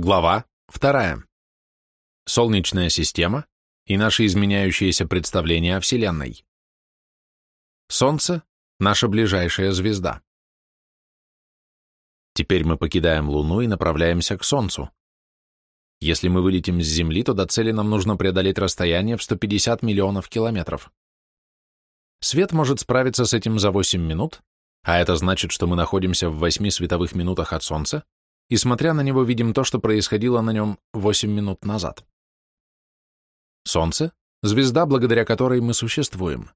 Глава 2. Солнечная система и наши изменяющиеся представления о Вселенной. Солнце – наша ближайшая звезда. Теперь мы покидаем Луну и направляемся к Солнцу. Если мы вылетим с Земли, то до цели нам нужно преодолеть расстояние в 150 миллионов километров. Свет может справиться с этим за 8 минут, а это значит, что мы находимся в 8 световых минутах от Солнца, и, смотря на него, видим то, что происходило на нем 8 минут назад. Солнце — звезда, благодаря которой мы существуем.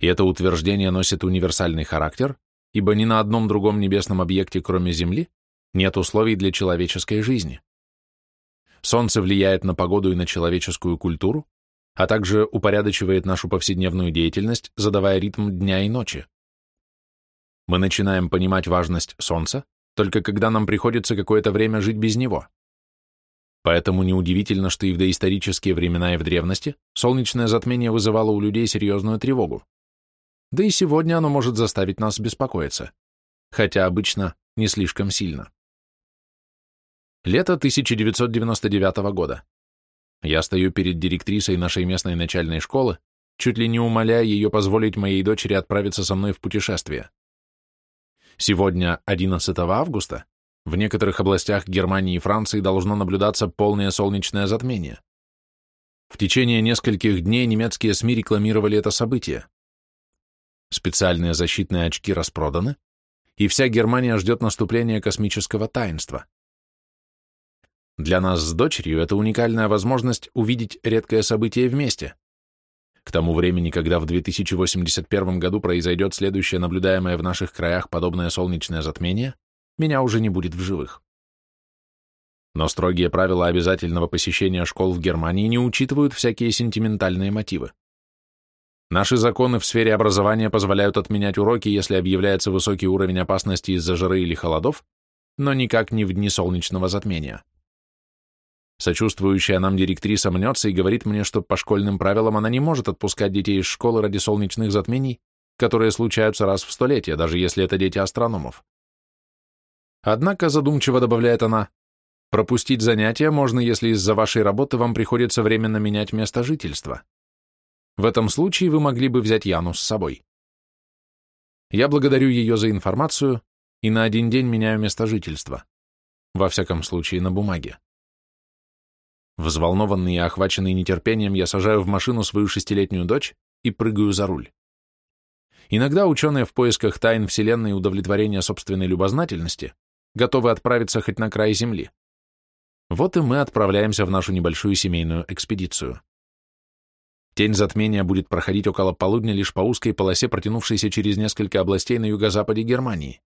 И это утверждение носит универсальный характер, ибо ни на одном другом небесном объекте, кроме Земли, нет условий для человеческой жизни. Солнце влияет на погоду и на человеческую культуру, а также упорядочивает нашу повседневную деятельность, задавая ритм дня и ночи. Мы начинаем понимать важность Солнца, только когда нам приходится какое-то время жить без него. Поэтому неудивительно, что и в доисторические времена и в древности солнечное затмение вызывало у людей серьезную тревогу. Да и сегодня оно может заставить нас беспокоиться, хотя обычно не слишком сильно. Лето 1999 года. Я стою перед директрисой нашей местной начальной школы, чуть ли не умоляя ее позволить моей дочери отправиться со мной в путешествие. Сегодня, 11 августа, в некоторых областях Германии и Франции должно наблюдаться полное солнечное затмение. В течение нескольких дней немецкие СМИ рекламировали это событие. Специальные защитные очки распроданы, и вся Германия ждет наступления космического таинства. Для нас с дочерью это уникальная возможность увидеть редкое событие вместе. К тому времени, когда в 2081 году произойдет следующее наблюдаемое в наших краях подобное солнечное затмение, меня уже не будет в живых. Но строгие правила обязательного посещения школ в Германии не учитывают всякие сентиментальные мотивы. Наши законы в сфере образования позволяют отменять уроки, если объявляется высокий уровень опасности из-за жары или холодов, но никак не в дни солнечного затмения. Сочувствующая нам директриса мнется и говорит мне, что по школьным правилам она не может отпускать детей из школы ради солнечных затмений, которые случаются раз в столетие, даже если это дети астрономов. Однако, задумчиво добавляет она, пропустить занятия можно, если из-за вашей работы вам приходится временно менять место жительства. В этом случае вы могли бы взять Яну с собой. Я благодарю ее за информацию и на один день меняю место жительства. Во всяком случае, на бумаге. Взволнованный и охваченный нетерпением, я сажаю в машину свою шестилетнюю дочь и прыгаю за руль. Иногда ученые в поисках тайн Вселенной и удовлетворения собственной любознательности готовы отправиться хоть на край Земли. Вот и мы отправляемся в нашу небольшую семейную экспедицию. Тень затмения будет проходить около полудня лишь по узкой полосе, протянувшейся через несколько областей на юго-западе Германии.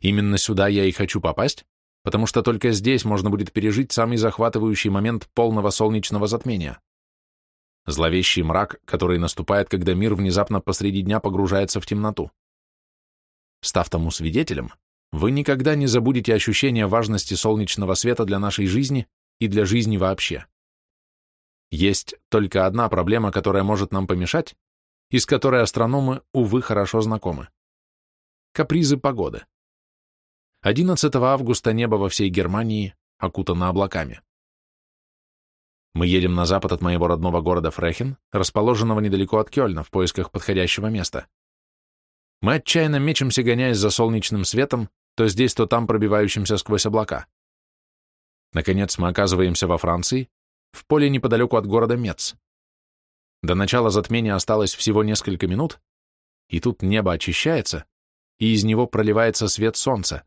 Именно сюда я и хочу попасть, потому что только здесь можно будет пережить самый захватывающий момент полного солнечного затмения. Зловещий мрак, который наступает, когда мир внезапно посреди дня погружается в темноту. Став тому свидетелем, вы никогда не забудете ощущение важности солнечного света для нашей жизни и для жизни вообще. Есть только одна проблема, которая может нам помешать, и с которой астрономы, увы, хорошо знакомы. Капризы погоды. 11 августа небо во всей Германии окутано облаками. Мы едем на запад от моего родного города Фрехен, расположенного недалеко от Кёльна, в поисках подходящего места. Мы отчаянно мечемся, гоняясь за солнечным светом, то здесь, то там пробивающимся сквозь облака. Наконец мы оказываемся во Франции, в поле неподалеку от города Мец. До начала затмения осталось всего несколько минут, и тут небо очищается, и из него проливается свет солнца.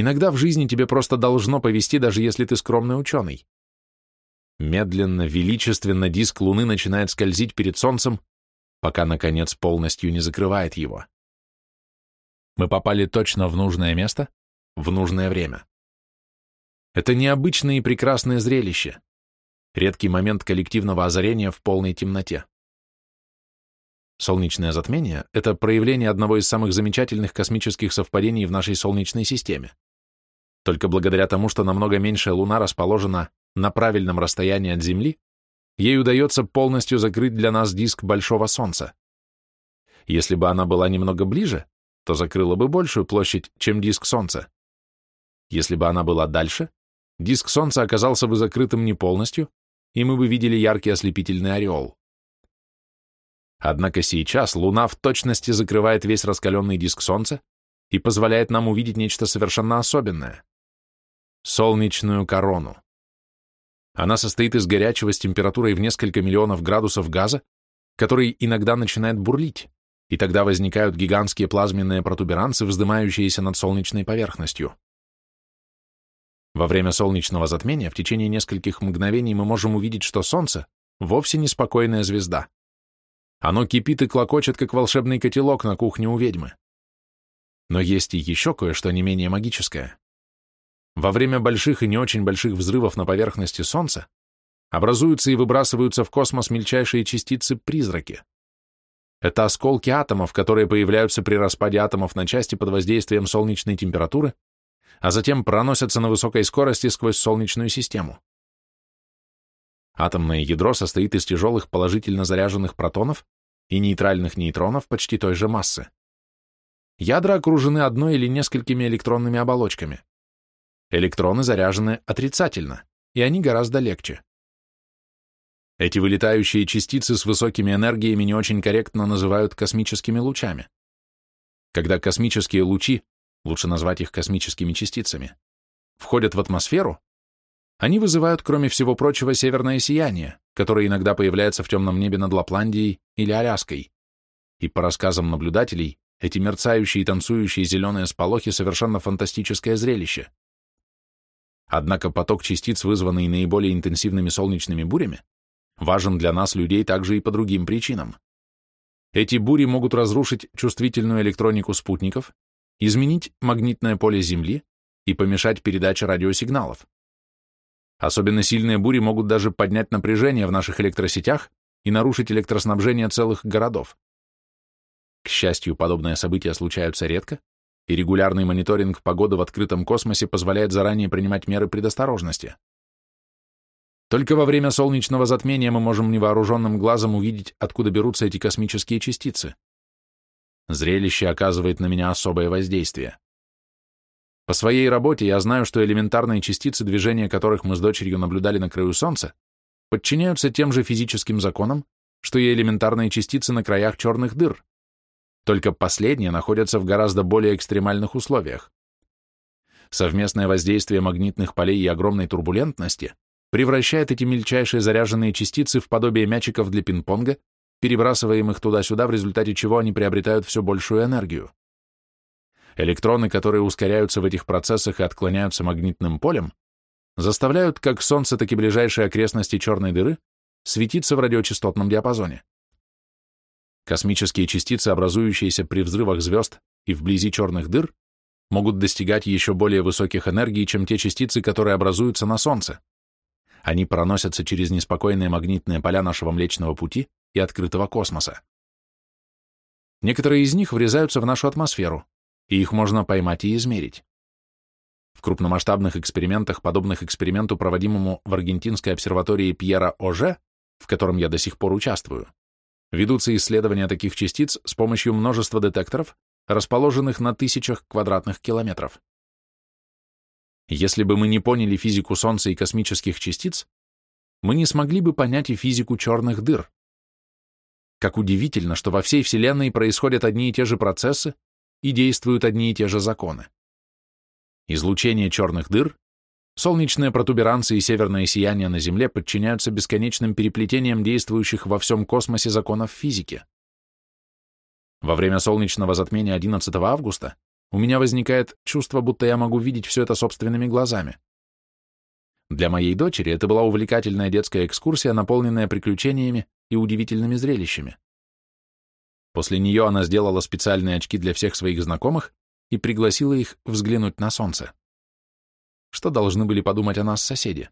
Иногда в жизни тебе просто должно повести, даже если ты скромный ученый. Медленно, величественно диск Луны начинает скользить перед Солнцем, пока, наконец, полностью не закрывает его. Мы попали точно в нужное место, в нужное время. Это необычное и прекрасное зрелище, редкий момент коллективного озарения в полной темноте. Солнечное затмение — это проявление одного из самых замечательных космических совпадений в нашей Солнечной системе. Только благодаря тому, что намного меньшая Луна расположена на правильном расстоянии от Земли, ей удается полностью закрыть для нас диск Большого Солнца. Если бы она была немного ближе, то закрыла бы большую площадь, чем диск Солнца. Если бы она была дальше, диск Солнца оказался бы закрытым не полностью, и мы бы видели яркий ослепительный ореол. Однако сейчас Луна в точности закрывает весь раскаленный диск Солнца и позволяет нам увидеть нечто совершенно особенное — солнечную корону. Она состоит из горячего с температурой в несколько миллионов градусов газа, который иногда начинает бурлить, и тогда возникают гигантские плазменные протуберанцы, вздымающиеся над солнечной поверхностью. Во время солнечного затмения в течение нескольких мгновений мы можем увидеть, что Солнце вовсе не спокойная звезда. Оно кипит и клокочет, как волшебный котелок на кухне у ведьмы. Но есть и еще кое-что не менее магическое. Во время больших и не очень больших взрывов на поверхности Солнца образуются и выбрасываются в космос мельчайшие частицы-призраки. Это осколки атомов, которые появляются при распаде атомов на части под воздействием солнечной температуры а затем проносятся на высокой скорости сквозь Солнечную систему. Атомное ядро состоит из тяжелых положительно заряженных протонов и нейтральных нейтронов почти той же массы. Ядра окружены одной или несколькими электронными оболочками. Электроны заряжены отрицательно, и они гораздо легче. Эти вылетающие частицы с высокими энергиями не очень корректно называют космическими лучами. Когда космические лучи лучше назвать их космическими частицами, входят в атмосферу, они вызывают, кроме всего прочего, северное сияние, которое иногда появляется в темном небе над Лапландией или Аляской. И по рассказам наблюдателей, эти мерцающие и танцующие зеленые сполохи совершенно фантастическое зрелище. Однако поток частиц, вызванный наиболее интенсивными солнечными бурями, важен для нас, людей, также и по другим причинам. Эти бури могут разрушить чувствительную электронику спутников, изменить магнитное поле Земли и помешать передаче радиосигналов. Особенно сильные бури могут даже поднять напряжение в наших электросетях и нарушить электроснабжение целых городов. К счастью, подобные события случаются редко, и регулярный мониторинг погоды в открытом космосе позволяет заранее принимать меры предосторожности. Только во время солнечного затмения мы можем невооруженным глазом увидеть, откуда берутся эти космические частицы. Зрелище оказывает на меня особое воздействие. По своей работе я знаю, что элементарные частицы, движения которых мы с дочерью наблюдали на краю Солнца, подчиняются тем же физическим законам, что и элементарные частицы на краях черных дыр. Только последние находятся в гораздо более экстремальных условиях. Совместное воздействие магнитных полей и огромной турбулентности превращает эти мельчайшие заряженные частицы в подобие мячиков для пинг-понга перебрасываем их туда-сюда, в результате чего они приобретают все большую энергию. Электроны, которые ускоряются в этих процессах и отклоняются магнитным полем, заставляют как Солнце, так и ближайшие окрестности черной дыры светиться в радиочастотном диапазоне. Космические частицы, образующиеся при взрывах звезд и вблизи черных дыр, могут достигать еще более высоких энергий, чем те частицы, которые образуются на Солнце. Они проносятся через неспокойные магнитные поля нашего Млечного Пути и открытого космоса. Некоторые из них врезаются в нашу атмосферу, и их можно поймать и измерить. В крупномасштабных экспериментах, подобных эксперименту, проводимому в аргентинской обсерватории Пьера Оже, в котором я до сих пор участвую, ведутся исследования таких частиц с помощью множества детекторов, расположенных на тысячах квадратных километров. Если бы мы не поняли физику Солнца и космических частиц, мы не смогли бы понять и физику черных дыр. Как удивительно, что во всей Вселенной происходят одни и те же процессы и действуют одни и те же законы. Излучение черных дыр, солнечные протуберанцы и северное сияние на Земле подчиняются бесконечным переплетениям действующих во всем космосе законов физики. Во время солнечного затмения 11 августа у меня возникает чувство, будто я могу видеть все это собственными глазами. Для моей дочери это была увлекательная детская экскурсия, наполненная приключениями и удивительными зрелищами. После нее она сделала специальные очки для всех своих знакомых и пригласила их взглянуть на солнце. Что должны были подумать о нас соседи?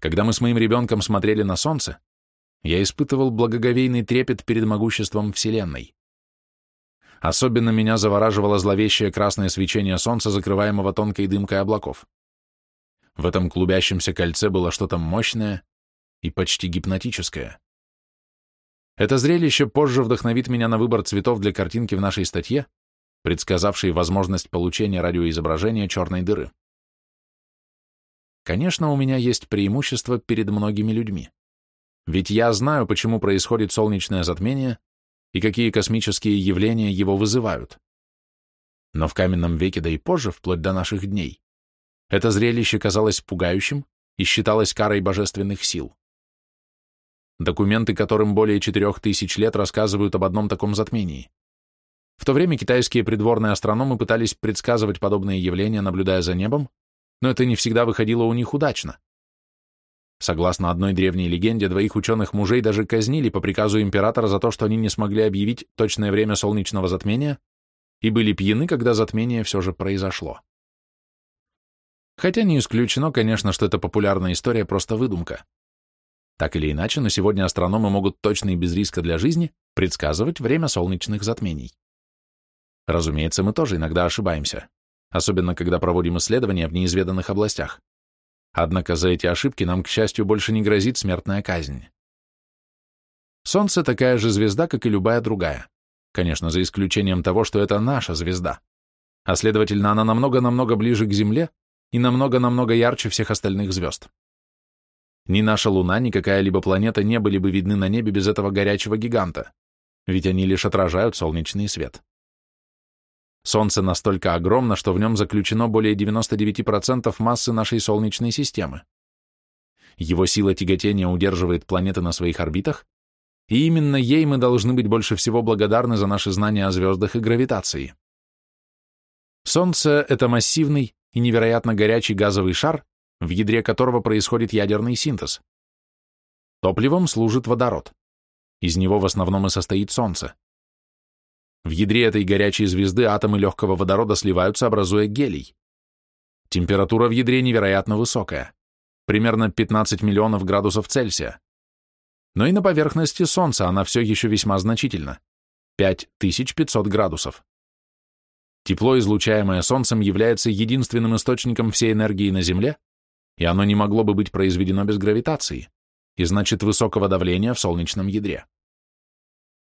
Когда мы с моим ребенком смотрели на солнце, я испытывал благоговейный трепет перед могуществом Вселенной. Особенно меня завораживало зловещее красное свечение солнца, закрываемого тонкой дымкой облаков. В этом клубящемся кольце было что-то мощное и почти гипнотическое. Это зрелище позже вдохновит меня на выбор цветов для картинки в нашей статье, предсказавший возможность получения радиоизображения черной дыры. Конечно, у меня есть преимущество перед многими людьми. Ведь я знаю, почему происходит солнечное затмение и какие космические явления его вызывают. Но в каменном веке, да и позже, вплоть до наших дней, это зрелище казалось пугающим и считалось карой божественных сил. Документы, которым более четырех тысяч лет, рассказывают об одном таком затмении. В то время китайские придворные астрономы пытались предсказывать подобные явления, наблюдая за небом, но это не всегда выходило у них удачно. Согласно одной древней легенде, двоих ученых мужей даже казнили по приказу императора за то, что они не смогли объявить точное время солнечного затмения и были пьяны, когда затмение все же произошло. Хотя не исключено, конечно, что эта популярная история просто выдумка. Так или иначе, но сегодня астрономы могут точно и без риска для жизни предсказывать время солнечных затмений. Разумеется, мы тоже иногда ошибаемся, особенно когда проводим исследования в неизведанных областях. Однако за эти ошибки нам, к счастью, больше не грозит смертная казнь. Солнце такая же звезда, как и любая другая. Конечно, за исключением того, что это наша звезда. А следовательно, она намного-намного ближе к Земле и намного-намного ярче всех остальных звезд. Ни наша Луна, ни какая-либо планета не были бы видны на небе без этого горячего гиганта, ведь они лишь отражают солнечный свет. Солнце настолько огромно, что в нем заключено более 99% массы нашей Солнечной системы. Его сила тяготения удерживает планеты на своих орбитах, и именно ей мы должны быть больше всего благодарны за наши знания о звездах и гравитации. Солнце — это массивный и невероятно горячий газовый шар, в ядре которого происходит ядерный синтез. Топливом служит водород. Из него в основном и состоит Солнце. В ядре этой горячей звезды атомы легкого водорода сливаются, образуя гелий. Температура в ядре невероятно высокая, примерно 15 миллионов градусов Цельсия. Но и на поверхности Солнца она все еще весьма значительна – 5500 градусов. Тепло, излучаемое Солнцем, является единственным источником всей энергии на Земле, и оно не могло бы быть произведено без гравитации, и значит высокого давления в солнечном ядре.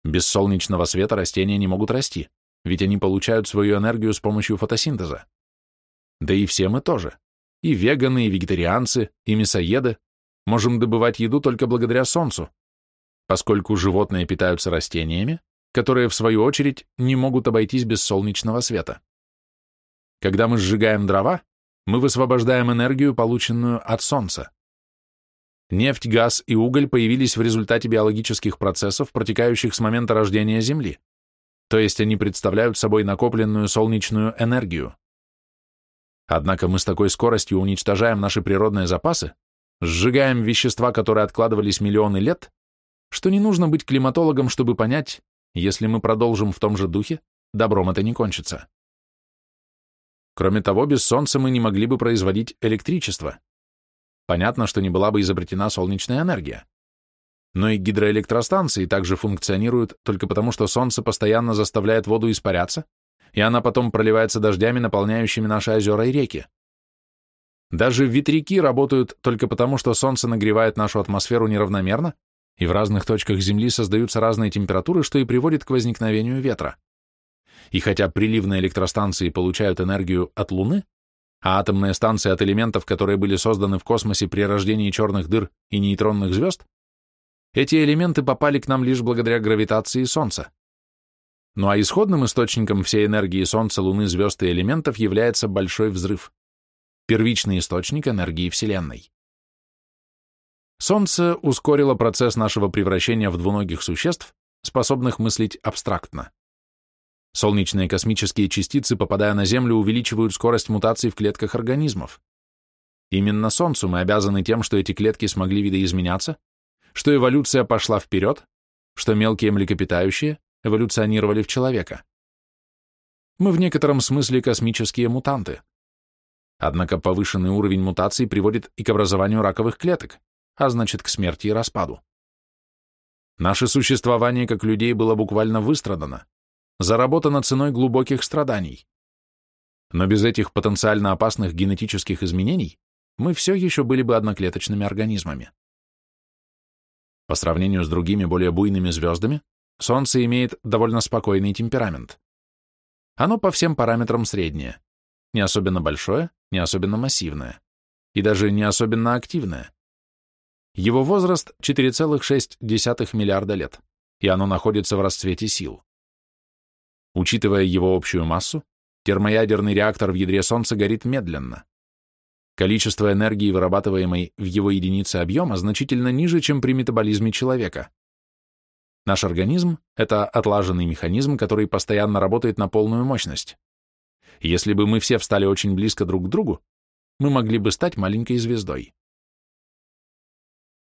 Без солнечного света растения не могут расти, ведь они получают свою энергию с помощью фотосинтеза. Да и все мы тоже. И веганы, и вегетарианцы, и мясоеды можем добывать еду только благодаря солнцу, поскольку животные питаются растениями, которые, в свою очередь, не могут обойтись без солнечного света. Когда мы сжигаем дрова, мы высвобождаем энергию, полученную от солнца. Нефть, газ и уголь появились в результате биологических процессов, протекающих с момента рождения Земли, то есть они представляют собой накопленную солнечную энергию. Однако мы с такой скоростью уничтожаем наши природные запасы, сжигаем вещества, которые откладывались миллионы лет, что не нужно быть климатологом, чтобы понять, если мы продолжим в том же духе, добром это не кончится. Кроме того, без солнца мы не могли бы производить электричество, Понятно, что не была бы изобретена солнечная энергия. Но и гидроэлектростанции также функционируют только потому, что солнце постоянно заставляет воду испаряться, и она потом проливается дождями, наполняющими наши озера и реки. Даже ветряки работают только потому, что солнце нагревает нашу атмосферу неравномерно, и в разных точках Земли создаются разные температуры, что и приводит к возникновению ветра. И хотя приливные электростанции получают энергию от Луны, а атомные станции от элементов, которые были созданы в космосе при рождении черных дыр и нейтронных звезд, эти элементы попали к нам лишь благодаря гравитации Солнца. Ну а исходным источником всей энергии Солнца, Луны, звезд и элементов является Большой Взрыв, первичный источник энергии Вселенной. Солнце ускорило процесс нашего превращения в двуногих существ, способных мыслить абстрактно. Солнечные космические частицы, попадая на Землю, увеличивают скорость мутаций в клетках организмов. Именно Солнцу мы обязаны тем, что эти клетки смогли видоизменяться, что эволюция пошла вперед, что мелкие млекопитающие эволюционировали в человека. Мы в некотором смысле космические мутанты. Однако повышенный уровень мутаций приводит и к образованию раковых клеток, а значит к смерти и распаду. Наше существование как людей было буквально выстрадано заработано ценой глубоких страданий. Но без этих потенциально опасных генетических изменений мы все еще были бы одноклеточными организмами. По сравнению с другими более буйными звездами, Солнце имеет довольно спокойный темперамент. Оно по всем параметрам среднее. Не особенно большое, не особенно массивное. И даже не особенно активное. Его возраст 4,6 миллиарда лет, и оно находится в расцвете сил. Учитывая его общую массу, термоядерный реактор в ядре Солнца горит медленно. Количество энергии, вырабатываемой в его единице объема, значительно ниже, чем при метаболизме человека. Наш организм – это отлаженный механизм, который постоянно работает на полную мощность. Если бы мы все встали очень близко друг к другу, мы могли бы стать маленькой звездой.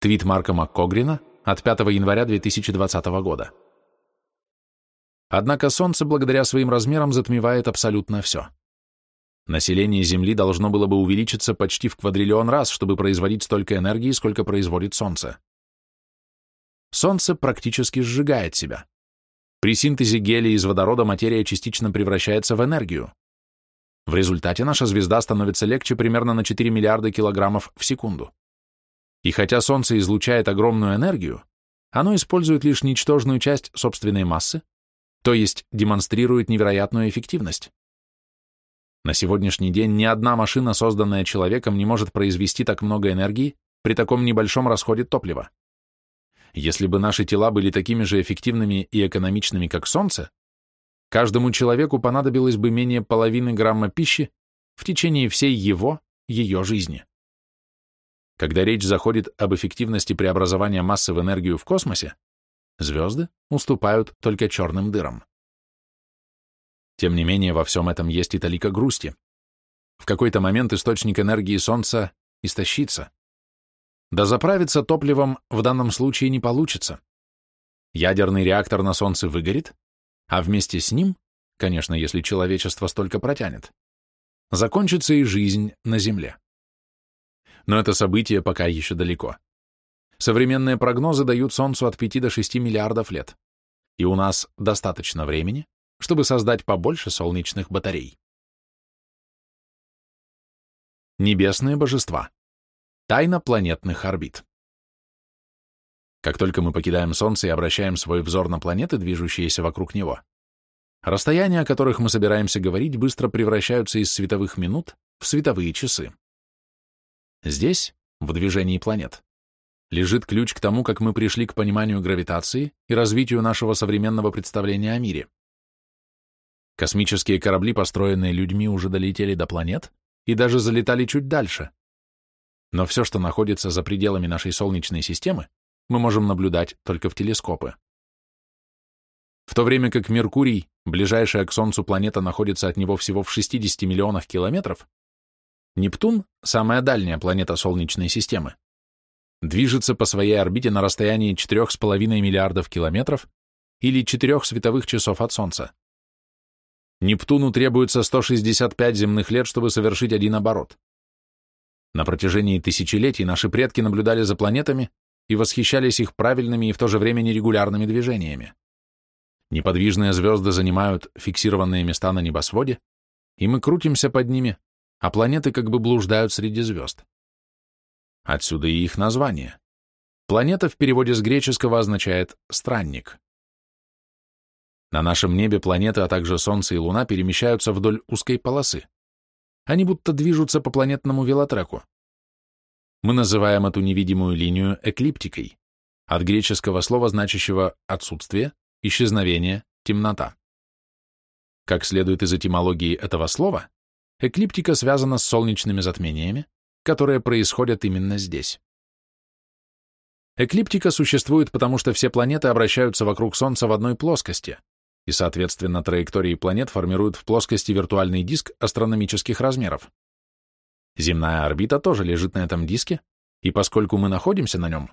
Твит Марка МакКогрина от 5 января 2020 года. Однако Солнце благодаря своим размерам затмевает абсолютно все. Население Земли должно было бы увеличиться почти в квадриллион раз, чтобы производить столько энергии, сколько производит Солнце. Солнце практически сжигает себя. При синтезе гелия из водорода материя частично превращается в энергию. В результате наша звезда становится легче примерно на 4 миллиарда килограммов в секунду. И хотя Солнце излучает огромную энергию, оно использует лишь ничтожную часть собственной массы, то есть демонстрирует невероятную эффективность. На сегодняшний день ни одна машина, созданная человеком, не может произвести так много энергии при таком небольшом расходе топлива. Если бы наши тела были такими же эффективными и экономичными, как Солнце, каждому человеку понадобилось бы менее половины грамма пищи в течение всей его, ее жизни. Когда речь заходит об эффективности преобразования массы в энергию в космосе, Звезды уступают только черным дырам. Тем не менее, во всем этом есть и талика грусти. В какой-то момент источник энергии Солнца истощится. Да заправиться топливом в данном случае не получится. Ядерный реактор на Солнце выгорит, а вместе с ним, конечно, если человечество столько протянет, закончится и жизнь на Земле. Но это событие пока еще далеко. Современные прогнозы дают Солнцу от 5 до 6 миллиардов лет, и у нас достаточно времени, чтобы создать побольше солнечных батарей. Небесные божества. Тайна планетных орбит. Как только мы покидаем Солнце и обращаем свой взор на планеты, движущиеся вокруг него, расстояния, о которых мы собираемся говорить, быстро превращаются из световых минут в световые часы. Здесь, в движении планет, лежит ключ к тому, как мы пришли к пониманию гравитации и развитию нашего современного представления о мире. Космические корабли, построенные людьми, уже долетели до планет и даже залетали чуть дальше. Но все, что находится за пределами нашей Солнечной системы, мы можем наблюдать только в телескопы. В то время как Меркурий, ближайшая к Солнцу планета, находится от него всего в 60 миллионах километров, Нептун, самая дальняя планета Солнечной системы, движется по своей орбите на расстоянии 4,5 миллиардов километров или 4 световых часов от Солнца. Нептуну требуется 165 земных лет, чтобы совершить один оборот. На протяжении тысячелетий наши предки наблюдали за планетами и восхищались их правильными и в то же время нерегулярными движениями. Неподвижные звезды занимают фиксированные места на небосводе, и мы крутимся под ними, а планеты как бы блуждают среди звезд. Отсюда и их название. Планета в переводе с греческого означает «странник». На нашем небе планеты, а также Солнце и Луна перемещаются вдоль узкой полосы. Они будто движутся по планетному велотреку. Мы называем эту невидимую линию эклиптикой, от греческого слова, значащего «отсутствие», «исчезновение», «темнота». Как следует из этимологии этого слова, эклиптика связана с солнечными затмениями, которые происходят именно здесь. Эклиптика существует потому, что все планеты обращаются вокруг Солнца в одной плоскости, и, соответственно, траектории планет формируют в плоскости виртуальный диск астрономических размеров. Земная орбита тоже лежит на этом диске, и поскольку мы находимся на нем,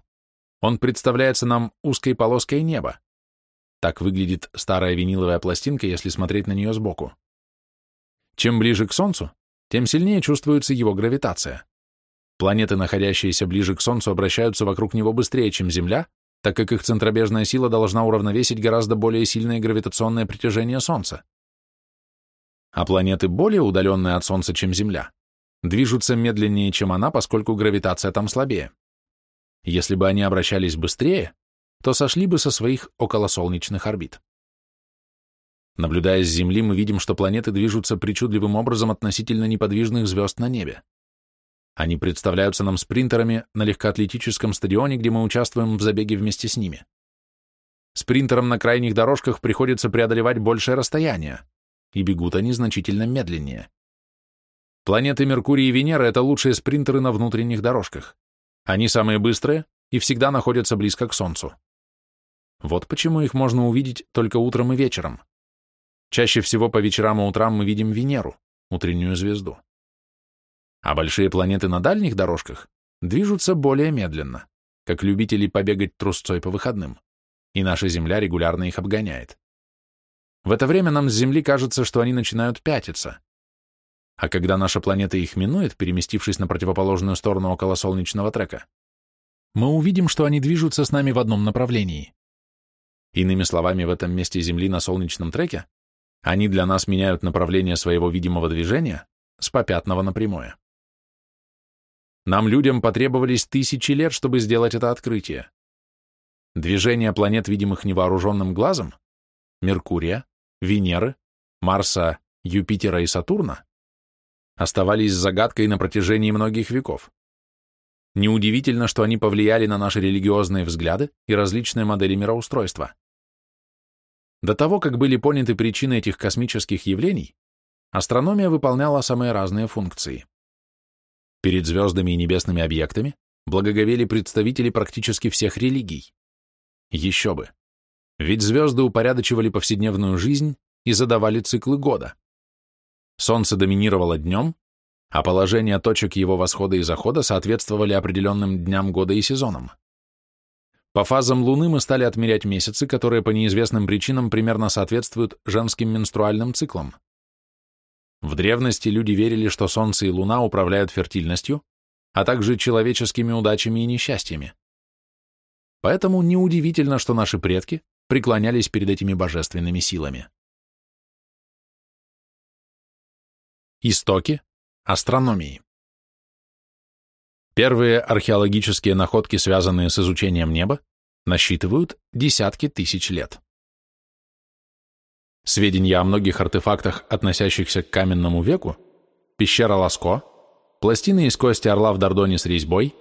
он представляется нам узкой полоской неба. Так выглядит старая виниловая пластинка, если смотреть на нее сбоку. Чем ближе к Солнцу, тем сильнее чувствуется его гравитация. Планеты, находящиеся ближе к Солнцу, обращаются вокруг него быстрее, чем Земля, так как их центробежная сила должна уравновесить гораздо более сильное гравитационное притяжение Солнца. А планеты, более удаленные от Солнца, чем Земля, движутся медленнее, чем она, поскольку гравитация там слабее. Если бы они обращались быстрее, то сошли бы со своих околосолнечных орбит. Наблюдая с Земли, мы видим, что планеты движутся причудливым образом относительно неподвижных звезд на небе. Они представляются нам спринтерами на легкоатлетическом стадионе, где мы участвуем в забеге вместе с ними. Спринтерам на крайних дорожках приходится преодолевать большее расстояние, и бегут они значительно медленнее. Планеты Меркурий и Венера — это лучшие спринтеры на внутренних дорожках. Они самые быстрые и всегда находятся близко к Солнцу. Вот почему их можно увидеть только утром и вечером. Чаще всего по вечерам и утрам мы видим Венеру, утреннюю звезду. А большие планеты на дальних дорожках движутся более медленно, как любители побегать трусцой по выходным, и наша Земля регулярно их обгоняет. В это время нам с Земли кажется, что они начинают пятиться, а когда наша планета их минует, переместившись на противоположную сторону около солнечного трека, мы увидим, что они движутся с нами в одном направлении. Иными словами, в этом месте Земли на солнечном треке они для нас меняют направление своего видимого движения с попятного на прямое. Нам, людям, потребовались тысячи лет, чтобы сделать это открытие. Движение планет, видимых невооруженным глазом, Меркурия, Венеры, Марса, Юпитера и Сатурна, оставались загадкой на протяжении многих веков. Неудивительно, что они повлияли на наши религиозные взгляды и различные модели мироустройства. До того, как были поняты причины этих космических явлений, астрономия выполняла самые разные функции. Перед звездами и небесными объектами благоговели представители практически всех религий. Еще бы. Ведь звезды упорядочивали повседневную жизнь и задавали циклы года. Солнце доминировало днем, а положение точек его восхода и захода соответствовали определенным дням года и сезонам. По фазам Луны мы стали отмерять месяцы, которые по неизвестным причинам примерно соответствуют женским менструальным циклам. В древности люди верили, что Солнце и Луна управляют фертильностью, а также человеческими удачами и несчастьями. Поэтому неудивительно, что наши предки преклонялись перед этими божественными силами. Истоки астрономии. Первые археологические находки, связанные с изучением неба, насчитывают десятки тысяч лет. Сведения о многих артефактах, относящихся к каменному веку, пещера Ласко, пластины из кости орла в Дордоне с резьбой,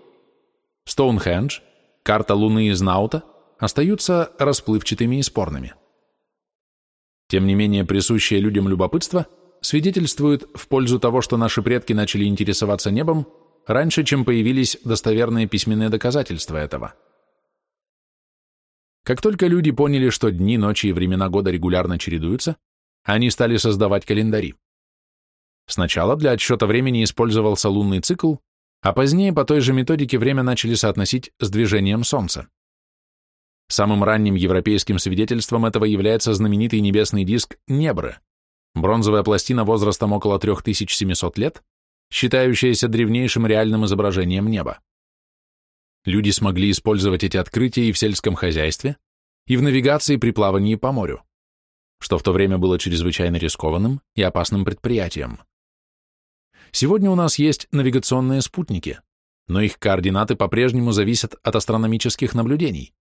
Стоунхендж, карта Луны из Наута остаются расплывчатыми и спорными. Тем не менее, присущее людям любопытство – свидетельствует в пользу того, что наши предки начали интересоваться небом раньше, чем появились достоверные письменные доказательства этого. Как только люди поняли, что дни, ночи и времена года регулярно чередуются, они стали создавать календари. Сначала для отсчета времени использовался лунный цикл, а позднее по той же методике время начали соотносить с движением Солнца. Самым ранним европейским свидетельством этого является знаменитый небесный диск Небры, Бронзовая пластина возрастом около 3700 лет, считающаяся древнейшим реальным изображением неба. Люди смогли использовать эти открытия и в сельском хозяйстве, и в навигации при плавании по морю, что в то время было чрезвычайно рискованным и опасным предприятием. Сегодня у нас есть навигационные спутники, но их координаты по-прежнему зависят от астрономических наблюдений.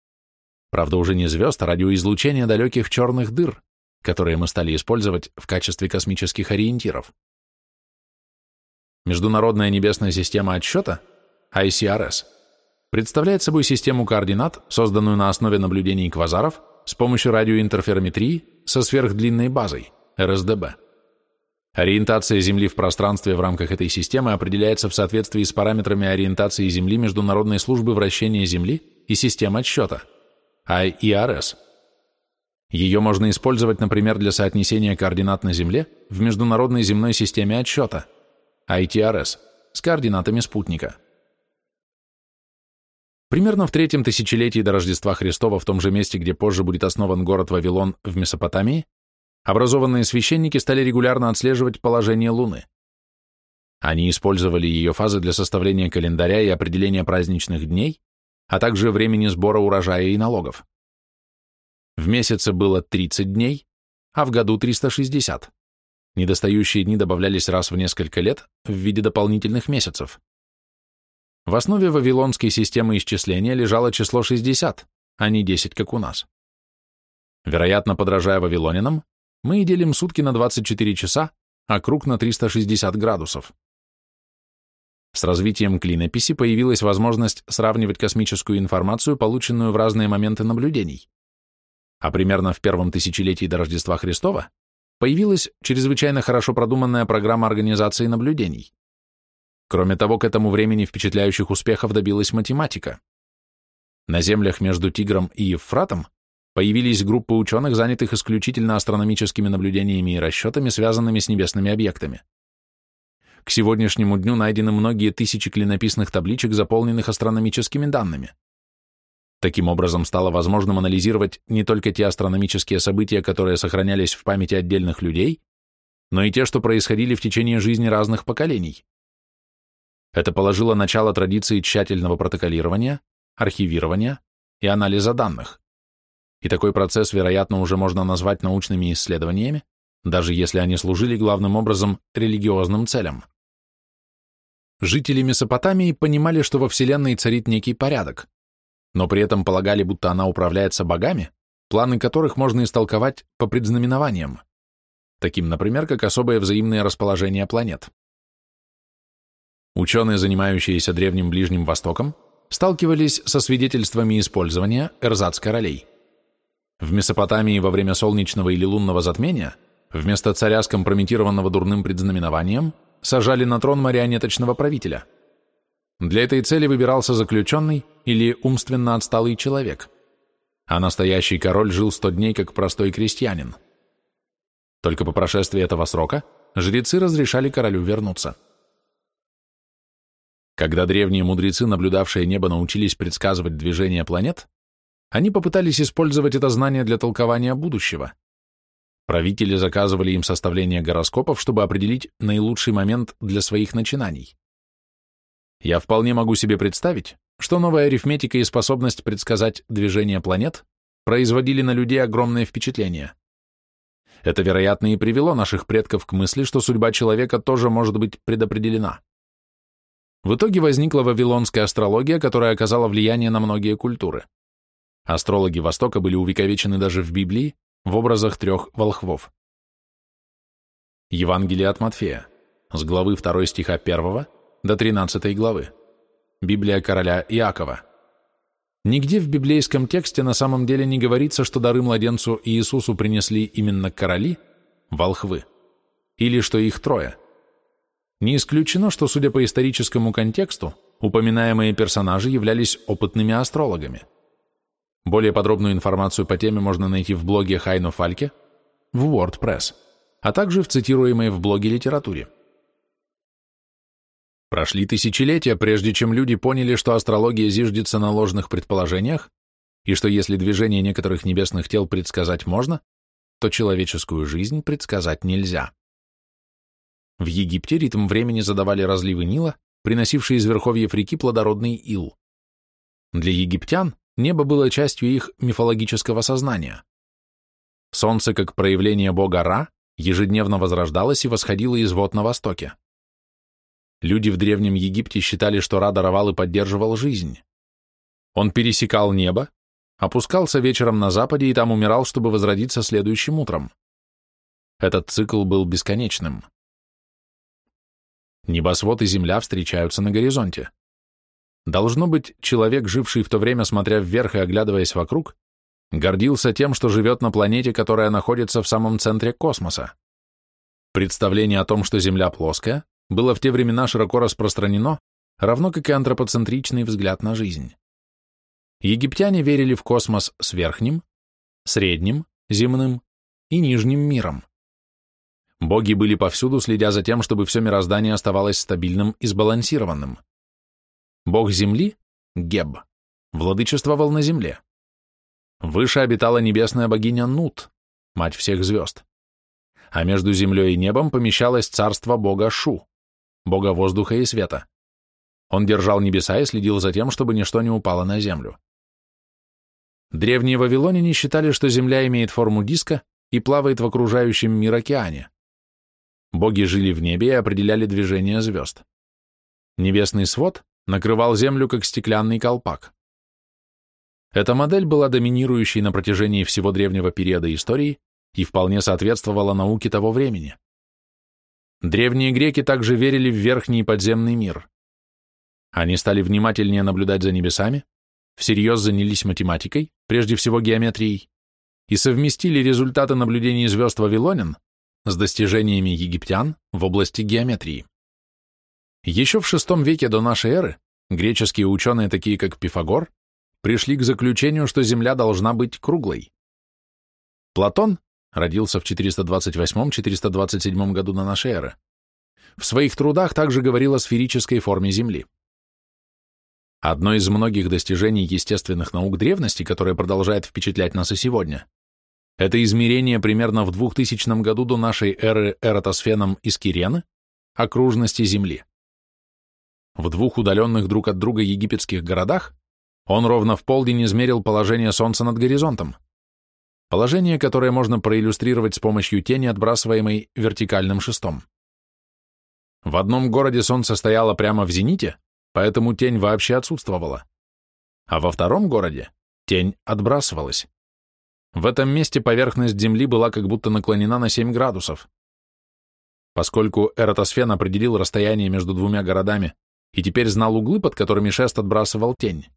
Правда, уже не звезд, а радиоизлучения далеких черных дыр, которые мы стали использовать в качестве космических ориентиров. Международная небесная система отсчета, ICRS, представляет собой систему координат, созданную на основе наблюдений квазаров с помощью радиоинтерферометрии со сверхдлинной базой, РСДБ. Ориентация Земли в пространстве в рамках этой системы определяется в соответствии с параметрами ориентации Земли Международной службы вращения Земли и системы отсчета, IERS – ее можно использовать, например, для соотнесения координат на Земле в Международной земной системе отсчета, ITRS, с координатами спутника. Примерно в третьем тысячелетии до Рождества Христова в том же месте, где позже будет основан город Вавилон в Месопотамии, образованные священники стали регулярно отслеживать положение Луны. Они использовали ее фазы для составления календаря и определения праздничных дней, а также времени сбора урожая и налогов. В месяце было 30 дней, а в году 360. Недостающие дни добавлялись раз в несколько лет в виде дополнительных месяцев. В основе вавилонской системы исчисления лежало число 60, а не 10, как у нас. Вероятно, подражая вавилонянам, мы делим сутки на 24 часа, а круг на 360 градусов. С развитием клинописи появилась возможность сравнивать космическую информацию, полученную в разные моменты наблюдений. А примерно в первом тысячелетии до Рождества Христова появилась чрезвычайно хорошо продуманная программа организации наблюдений. Кроме того, к этому времени впечатляющих успехов добилась математика. На землях между Тигром и Евфратом появились группы ученых, занятых исключительно астрономическими наблюдениями и расчетами, связанными с небесными объектами. К сегодняшнему дню найдены многие тысячи клинописных табличек, заполненных астрономическими данными. Таким образом, стало возможным анализировать не только те астрономические события, которые сохранялись в памяти отдельных людей, но и те, что происходили в течение жизни разных поколений. Это положило начало традиции тщательного протоколирования, архивирования и анализа данных и такой процесс, вероятно, уже можно назвать научными исследованиями, даже если они служили главным образом религиозным целям. Жители Месопотамии понимали, что во Вселенной царит некий порядок, но при этом полагали, будто она управляется богами, планы которых можно истолковать по предзнаменованиям, таким, например, как особое взаимное расположение планет. Ученые, занимающиеся Древним Ближним Востоком, сталкивались со свидетельствами использования эрзац-королей. В Месопотамии во время солнечного или лунного затмения вместо царя, скомпрометированного дурным предзнаменованием, сажали на трон марионеточного правителя. Для этой цели выбирался заключенный или умственно отсталый человек, а настоящий король жил сто дней как простой крестьянин. Только по прошествии этого срока жрецы разрешали королю вернуться. Когда древние мудрецы, наблюдавшие небо, научились предсказывать движение планет, они попытались использовать это знание для толкования будущего. Правители заказывали им составление гороскопов, чтобы определить наилучший момент для своих начинаний. Я вполне могу себе представить, что новая арифметика и способность предсказать движение планет производили на людей огромное впечатление. Это, вероятно, и привело наших предков к мысли, что судьба человека тоже может быть предопределена. В итоге возникла вавилонская астрология, которая оказала влияние на многие культуры. Астрологи Востока были увековечены даже в Библии в образах трех волхвов. Евангелие от Матфея, с главы 2 стиха 1 до 13 главы. Библия короля Иакова. Нигде в библейском тексте на самом деле не говорится, что дары младенцу Иисусу принесли именно короли, волхвы, или что их трое. Не исключено, что, судя по историческому контексту, упоминаемые персонажи являлись опытными астрологами – более подробную информацию по теме можно найти в блоге Хайно Фальке, в WordPress, а также в цитируемой в блоге литературе. Прошли тысячелетия, прежде чем люди поняли, что астрология зиждется на ложных предположениях, и что если движение некоторых небесных тел предсказать можно, то человеческую жизнь предсказать нельзя. В Египте ритм времени задавали разливы Нила, приносившие из верховьев реки плодородный ил. Для египтян небо было частью их мифологического сознания. Солнце, как проявление бога Ра, ежедневно возрождалось и восходило из вод на востоке. Люди в Древнем Египте считали, что Ра даровал и поддерживал жизнь. Он пересекал небо, опускался вечером на западе и там умирал, чтобы возродиться следующим утром. Этот цикл был бесконечным. Небосвод и Земля встречаются на горизонте. Должно быть, человек, живший в то время, смотря вверх и оглядываясь вокруг, гордился тем, что живет на планете, которая находится в самом центре космоса. Представление о том, что Земля плоская, было в те времена широко распространено, равно как и антропоцентричный взгляд на жизнь. Египтяне верили в космос с верхним, средним, земным и нижним миром. Боги были повсюду, следя за тем, чтобы все мироздание оставалось стабильным и сбалансированным. Бог Земли — Геб, владычествовал на Земле. Выше обитала небесная богиня Нут, мать всех звезд. А между землей и небом помещалось царство бога Шу, бога воздуха и света. Он держал небеса и следил за тем, чтобы ничто не упало на землю. Древние вавилоняне считали, что Земля имеет форму диска и плавает в окружающем мир океане. Боги жили в небе и определяли движение звезд. Небесный свод накрывал Землю как стеклянный колпак. Эта модель была доминирующей на протяжении всего древнего периода истории и вполне соответствовала науке того времени. Древние греки также верили в верхний подземный мир. Они стали внимательнее наблюдать за небесами, всерьез занялись математикой, прежде всего геометрией, и совместили результаты наблюдений звезд Вавилонин с достижениями египтян в области геометрии. Еще в VI веке до нашей эры греческие ученые, такие как Пифагор, пришли к заключению, что Земля должна быть круглой. Платон родился в 428-427 году до нашей эры. В своих трудах также говорил о сферической форме Земли. Одно из многих достижений естественных наук древности, которое продолжает впечатлять нас и сегодня, это измерение примерно в 2000 году до нашей эры Эратосфеном из Кирены окружности Земли. В двух удаленных друг от друга египетских городах он ровно в полдень измерил положение Солнца над горизонтом. Положение, которое можно проиллюстрировать с помощью тени, отбрасываемой вертикальным шестом. В одном городе Солнце стояло прямо в зените, поэтому тень вообще отсутствовала. А во втором городе тень отбрасывалась. В этом месте поверхность Земли была как будто наклонена на 7 градусов. Поскольку Эратосфен определил расстояние между двумя городами и теперь знал углы, под которыми шест отбрасывал тень,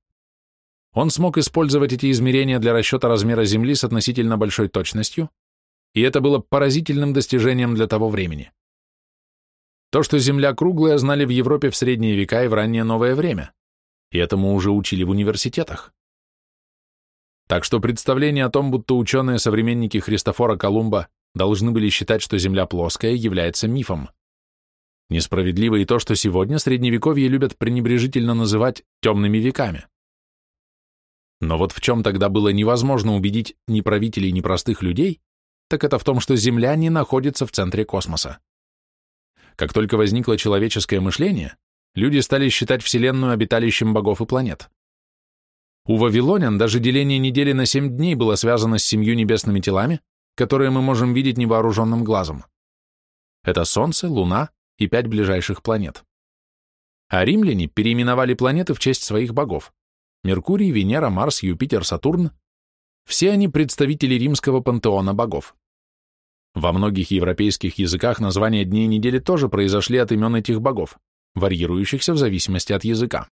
он смог использовать эти измерения для расчета размера Земли с относительно большой точностью, и это было поразительным достижением для того времени. То, что Земля круглая, знали в Европе в средние века и в раннее новое время, и этому уже учили в университетах. Так что представление о том, будто ученые-современники Христофора Колумба должны были считать, что Земля плоская, является мифом. Несправедливо и то, что сегодня Средневековье любят пренебрежительно называть темными веками. Но вот в чем тогда было невозможно убедить ни правителей, ни простых людей, так это в том, что Земля не находится в центре космоса. Как только возникло человеческое мышление, люди стали считать Вселенную обиталищем богов и планет. У вавилонян даже деление недели на семь дней было связано с семью небесными телами, которые мы можем видеть невооруженным глазом. Это Солнце, Луна и пять ближайших планет. А римляне переименовали планеты в честь своих богов. Меркурий, Венера, Марс, Юпитер, Сатурн – все они представители римского пантеона богов. Во многих европейских языках названия дней недели тоже произошли от имен этих богов, варьирующихся в зависимости от языка.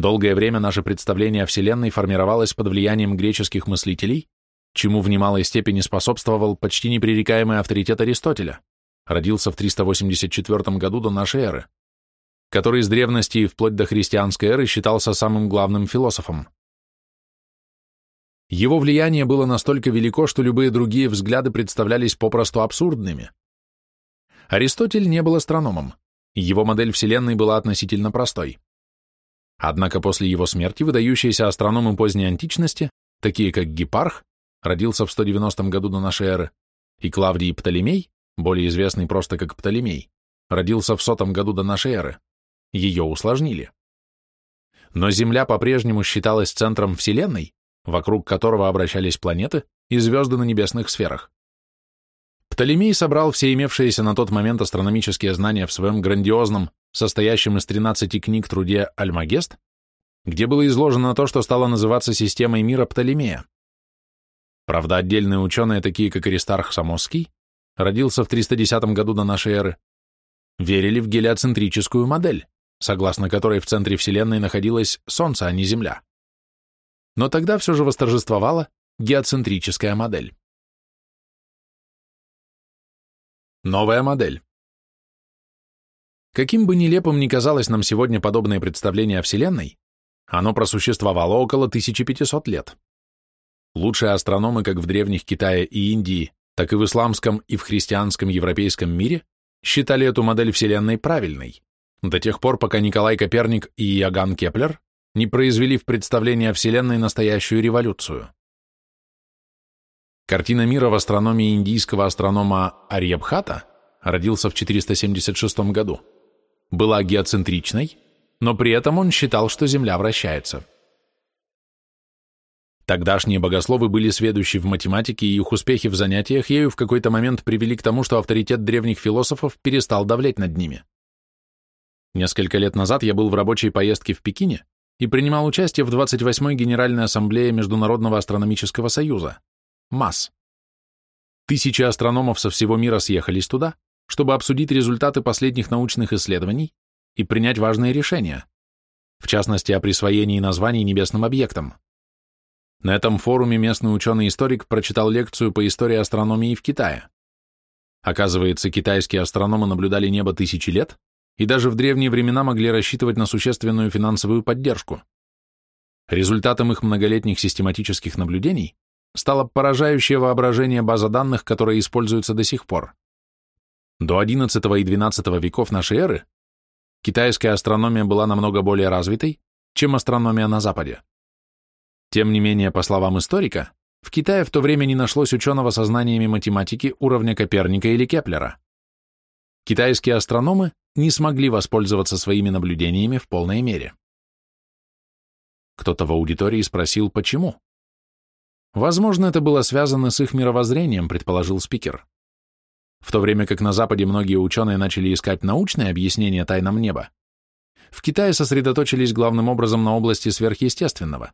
Долгое время наше представление о Вселенной формировалось под влиянием греческих мыслителей, чему в немалой степени способствовал почти непререкаемый авторитет Аристотеля, родился в 384 году до нашей эры, который с древности и вплоть до христианской эры считался самым главным философом. Его влияние было настолько велико, что любые другие взгляды представлялись попросту абсурдными. Аристотель не был астрономом, его модель Вселенной была относительно простой. Однако после его смерти выдающиеся астрономы поздней античности, такие как Гипарх, родился в 190 году до нашей эры, и Клавдий Птолемей, более известный просто как Птолемей, родился в сотом году до нашей эры, ее усложнили. Но Земля по-прежнему считалась центром Вселенной, вокруг которого обращались планеты и звезды на небесных сферах. Птолемей собрал все имевшиеся на тот момент астрономические знания в своем грандиозном состоящем из 13 книг труде «Альмагест», где было изложено то, что стало называться системой мира Птолемея. Правда, отдельные ученые, такие как Аристарх Самосский, родился в 310 году до нашей эры, верили в гелиоцентрическую модель, согласно которой в центре Вселенной находилось Солнце, а не Земля. Но тогда все же восторжествовала геоцентрическая модель. Новая модель. Каким бы нелепым ни казалось нам сегодня подобное представление о Вселенной, оно просуществовало около 1500 лет. Лучшие астрономы как в древних Китае и Индии, так и в исламском и в христианском европейском мире считали эту модель Вселенной правильной, до тех пор, пока Николай Коперник и Иоганн Кеплер не произвели в представлении о Вселенной настоящую революцию. Картина мира в астрономии индийского астронома Арьябхата родился в 476 году была геоцентричной, но при этом он считал, что Земля вращается. Тогдашние богословы были сведущи в математике, и их успехи в занятиях ею в какой-то момент привели к тому, что авторитет древних философов перестал довлеть над ними. Несколько лет назад я был в рабочей поездке в Пекине и принимал участие в 28-й Генеральной Ассамблее Международного Астрономического Союза, МАС, Тысячи астрономов со всего мира съехались туда, чтобы обсудить результаты последних научных исследований и принять важные решения, в частности о присвоении названий небесным объектам. На этом форуме местный ученый-историк прочитал лекцию по истории астрономии в Китае. Оказывается, китайские астрономы наблюдали небо тысячи лет и даже в древние времена могли рассчитывать на существенную финансовую поддержку. Результатом их многолетних систематических наблюдений стало поражающее воображение база данных, которая используется до сих пор. До XI и XII веков нашей эры китайская астрономия была намного более развитой, чем астрономия на Западе. Тем не менее, по словам историка, в Китае в то время не нашлось ученого со знаниями математики уровня Коперника или Кеплера. Китайские астрономы не смогли воспользоваться своими наблюдениями в полной мере. Кто-то в аудитории спросил, почему. Возможно, это было связано с их мировоззрением, предположил спикер. В то время как на Западе многие ученые начали искать научное объяснение тайнам неба, в Китае сосредоточились главным образом на области сверхъестественного.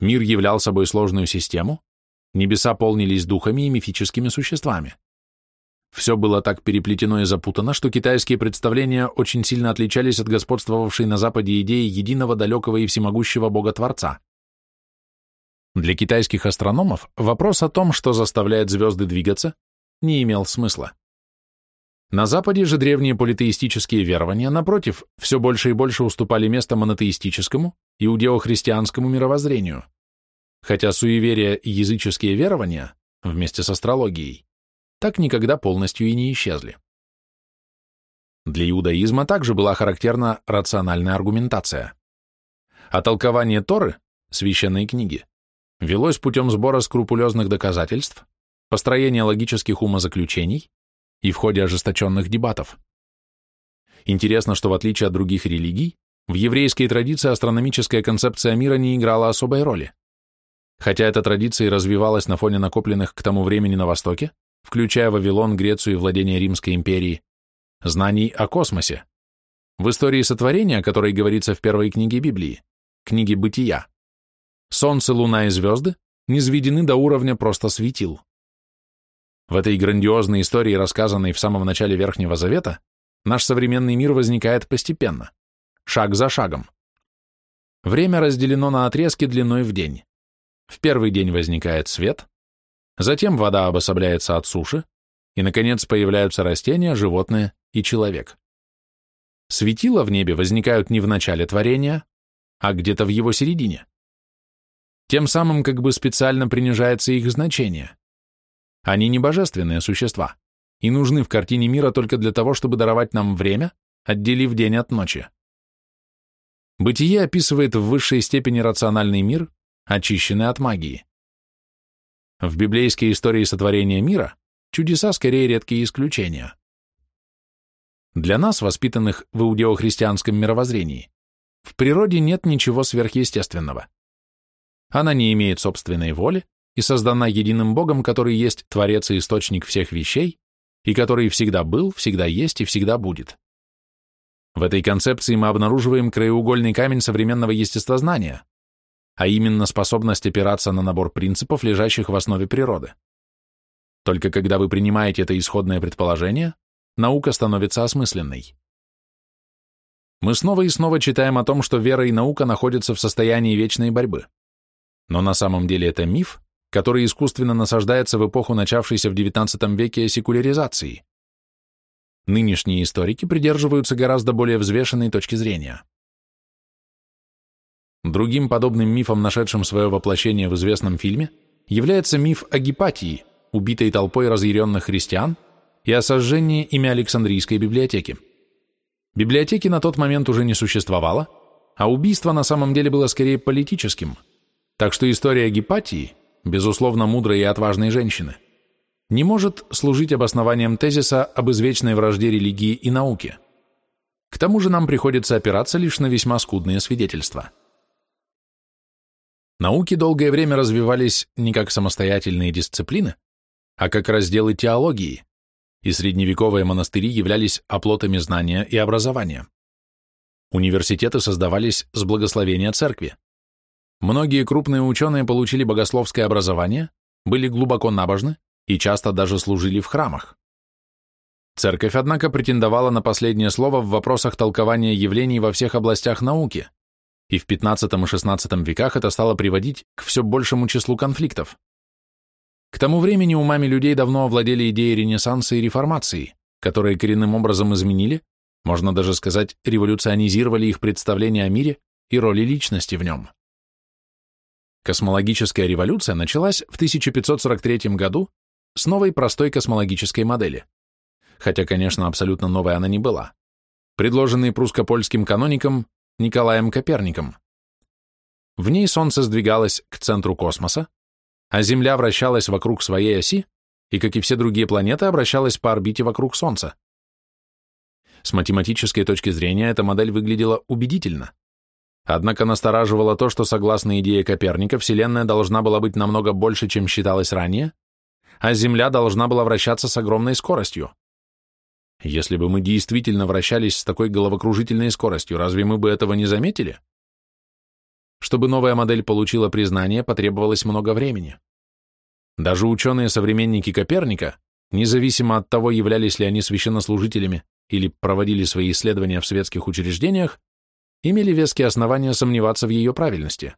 Мир являл собой сложную систему, небеса полнились духами и мифическими существами. Все было так переплетено и запутано, что китайские представления очень сильно отличались от господствовавшей на Западе идеи единого далекого и всемогущего Бога-Творца. Для китайских астрономов вопрос о том, что заставляет звезды двигаться, не имел смысла. На Западе же древние политеистические верования, напротив, все больше и больше уступали место монотеистическому, иудео-христианскому мировоззрению, хотя суеверия и языческие верования, вместе с астрологией, так никогда полностью и не исчезли. Для иудаизма также была характерна рациональная аргументация. А толкование Торы, священной книги, велось путем сбора скрупулезных доказательств, построения логических умозаключений, и в ходе ожесточенных дебатов. Интересно, что в отличие от других религий, в еврейской традиции астрономическая концепция мира не играла особой роли. Хотя эта традиция и развивалась на фоне накопленных к тому времени на Востоке, включая Вавилон, Грецию и владение Римской империи, знаний о космосе. В истории сотворения, о которой говорится в первой книге Библии, книге Бытия, Солнце, Луна и звезды низведены до уровня просто светил. В этой грандиозной истории, рассказанной в самом начале Верхнего Завета, наш современный мир возникает постепенно, шаг за шагом. Время разделено на отрезки длиной в день. В первый день возникает свет, затем вода обособляется от суши, и, наконец, появляются растения, животные и человек. Светила в небе возникают не в начале творения, а где-то в его середине. Тем самым как бы специально принижается их значение. Они не божественные существа и нужны в картине мира только для того, чтобы даровать нам время, отделив день от ночи. Бытие описывает в высшей степени рациональный мир, очищенный от магии. В библейской истории сотворения мира чудеса скорее редкие исключения. Для нас, воспитанных в иудео-христианском мировоззрении, в природе нет ничего сверхъестественного. Она не имеет собственной воли, и создана единым Богом, который есть Творец и Источник всех вещей, и который всегда был, всегда есть и всегда будет. В этой концепции мы обнаруживаем краеугольный камень современного естествознания, а именно способность опираться на набор принципов, лежащих в основе природы. Только когда вы принимаете это исходное предположение, наука становится осмысленной. Мы снова и снова читаем о том, что вера и наука находятся в состоянии вечной борьбы. Но на самом деле это миф, который искусственно насаждается в эпоху начавшейся в XIX веке секуляризации. Нынешние историки придерживаются гораздо более взвешенной точки зрения. Другим подобным мифом, нашедшим свое воплощение в известном фильме, является миф о Гипатии, убитой толпой разъяренных христиан, и о сожжении ими Александрийской библиотеки. Библиотеки на тот момент уже не существовало, а убийство на самом деле было скорее политическим, так что история Гипатии безусловно мудрой и отважной женщины, не может служить обоснованием тезиса об извечной вражде религии и науки. К тому же нам приходится опираться лишь на весьма скудные свидетельства. Науки долгое время развивались не как самостоятельные дисциплины, а как разделы теологии, и средневековые монастыри являлись оплотами знания и образования. Университеты создавались с благословения церкви. Многие крупные ученые получили богословское образование, были глубоко набожны и часто даже служили в храмах. Церковь, однако, претендовала на последнее слово в вопросах толкования явлений во всех областях науки, и в XV и XVI веках это стало приводить к все большему числу конфликтов. К тому времени умами людей давно овладели идеи Ренессанса и Реформации, которые коренным образом изменили, можно даже сказать, революционизировали их представление о мире и роли личности в нем. Космологическая революция началась в 1543 году с новой простой космологической модели – хотя, конечно, абсолютно новой она не была, предложенный прусско-польским каноником Николаем Коперником. В ней Солнце сдвигалось к центру космоса, а Земля вращалась вокруг своей оси и, как и все другие планеты, обращалась по орбите вокруг Солнца. С математической точки зрения эта модель выглядела убедительно. Однако настораживало то, что, согласно идее Коперника, Вселенная должна была быть намного больше, чем считалось ранее, а Земля должна была вращаться с огромной скоростью. Если бы мы действительно вращались с такой головокружительной скоростью, разве мы бы этого не заметили? Чтобы новая модель получила признание, потребовалось много времени. Даже ученые-современники Коперника, независимо от того, являлись ли они священнослужителями или проводили свои исследования в светских учреждениях, имели веские основания сомневаться в ее правильности.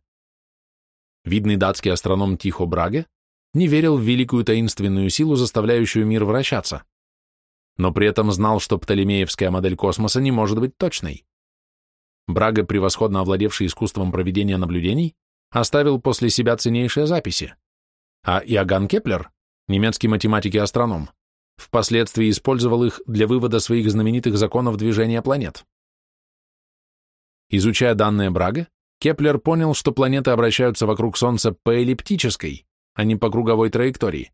Видный датский астроном Тихо Браге не верил в великую таинственную силу, заставляющую мир вращаться но при этом знал, что птолемеевская модель космоса не может быть точной. Браге, превосходно овладевший искусством проведения наблюдений, оставил после себя ценнейшие записи, а Иоганн Кеплер, немецкий математик и астроном, впоследствии использовал их для вывода своих знаменитых законов движения планет. Изучая данные Браге, Кеплер понял, что планеты обращаются вокруг Солнца по эллиптической, а не по круговой траектории.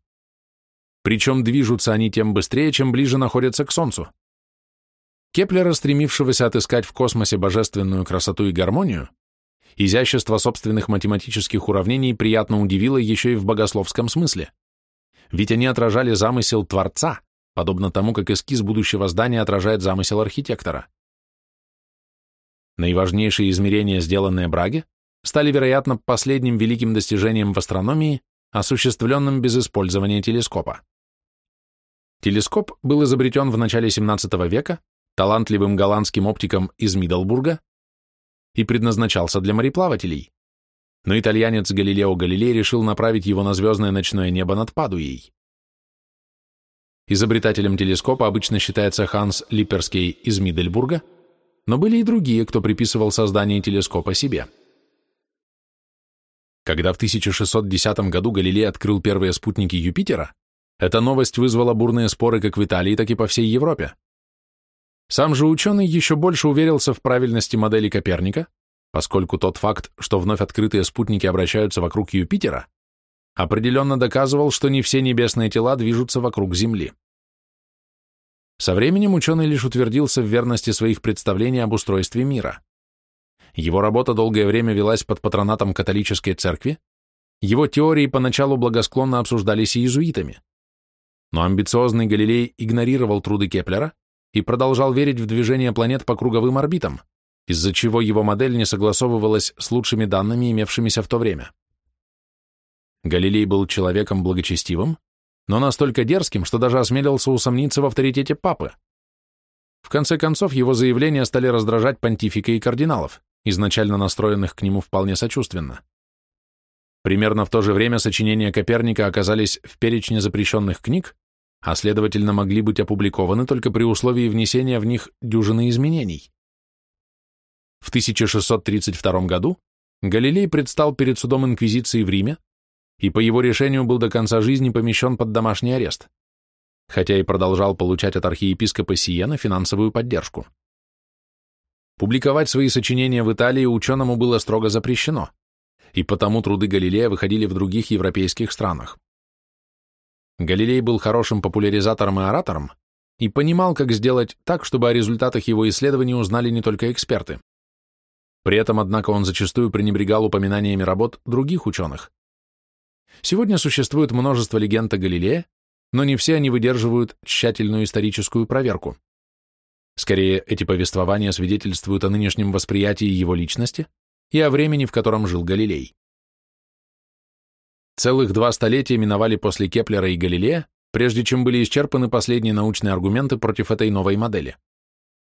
Причем движутся они тем быстрее, чем ближе находятся к Солнцу. Кеплера, стремившегося отыскать в космосе божественную красоту и гармонию, изящество собственных математических уравнений приятно удивило еще и в богословском смысле. Ведь они отражали замысел Творца, подобно тому, как эскиз будущего здания отражает замысел архитектора. Наиважнейшие измерения, сделанные Браге, стали, вероятно, последним великим достижением в астрономии, осуществленным без использования телескопа. Телескоп был изобретен в начале XVII века талантливым голландским оптиком из Миддлбурга и предназначался для мореплавателей. Но итальянец Галилео Галилей решил направить его на звездное ночное небо над Падуей. Изобретателем телескопа обычно считается Ханс Липперский из Миддельбурга, но были и другие, кто приписывал создание телескопа себе. Когда в 1610 году Галилей открыл первые спутники Юпитера, эта новость вызвала бурные споры как в Италии, так и по всей Европе. Сам же ученый еще больше уверился в правильности модели Коперника, поскольку тот факт, что вновь открытые спутники обращаются вокруг Юпитера, определенно доказывал, что не все небесные тела движутся вокруг Земли. Со временем ученый лишь утвердился в верности своих представлений об устройстве мира. Его работа долгое время велась под патронатом католической церкви, его теории поначалу благосклонно обсуждались иезуитами. Но амбициозный Галилей игнорировал труды Кеплера и продолжал верить в движение планет по круговым орбитам, из-за чего его модель не согласовывалась с лучшими данными, имевшимися в то время. Галилей был человеком благочестивым, но настолько дерзким, что даже осмелился усомниться в авторитете папы. В конце концов, его заявления стали раздражать понтифика и кардиналов, изначально настроенных к нему вполне сочувственно. Примерно в то же время сочинения Коперника оказались в перечне запрещенных книг, а следовательно могли быть опубликованы только при условии внесения в них дюжины изменений. В 1632 году Галилей предстал перед судом Инквизиции в Риме и по его решению был до конца жизни помещен под домашний арест, хотя и продолжал получать от архиепископа Сиена финансовую поддержку. Публиковать свои сочинения в Италии ученому было строго запрещено, и потому труды Галилея выходили в других европейских странах. Галилей был хорошим популяризатором и оратором и понимал, как сделать так, чтобы о результатах его исследований узнали не только эксперты. При этом, однако, он зачастую пренебрегал упоминаниями работ других ученых. Сегодня существует множество легенд о Галилее, но не все они выдерживают тщательную историческую проверку. Скорее, эти повествования свидетельствуют о нынешнем восприятии его личности и о времени, в котором жил Галилей. Целых два столетия миновали после Кеплера и Галилея, прежде чем были исчерпаны последние научные аргументы против этой новой модели.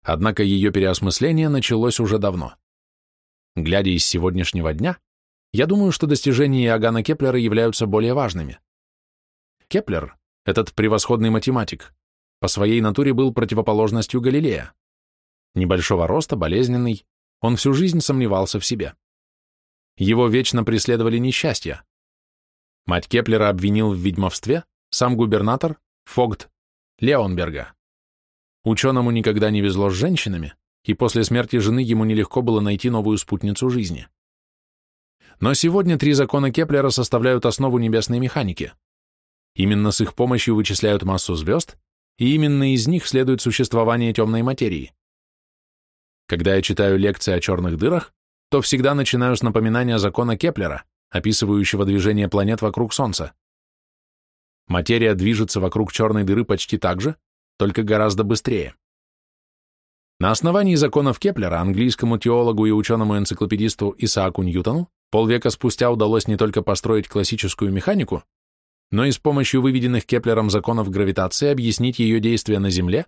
Однако ее переосмысление началось уже давно. Глядя из сегодняшнего дня, я думаю, что достижения Иоганна Кеплера являются более важными. Кеплер, этот превосходный математик, по своей натуре был противоположностью Галилея. Небольшого роста, болезненный, он всю жизнь сомневался в себе. Его вечно преследовали несчастья. Мать Кеплера обвинил в ведьмовстве сам губернатор Фогт Леонберга. Ученому никогда не везло с женщинами, и после смерти жены ему нелегко было найти новую спутницу жизни. Но сегодня три закона Кеплера составляют основу небесной механики. Именно с их помощью вычисляют массу звезд, и именно из них следует существование темной материи. Когда я читаю лекции о черных дырах, то всегда начинаю с напоминания закона Кеплера, описывающего движение планет вокруг Солнца. Материя движется вокруг черной дыры почти так же, только гораздо быстрее. На основании законов Кеплера английскому теологу и ученому-энциклопедисту Исааку Ньютону полвека спустя удалось не только построить классическую механику, но и с помощью выведенных Кеплером законов гравитации объяснить ее действия на Земле,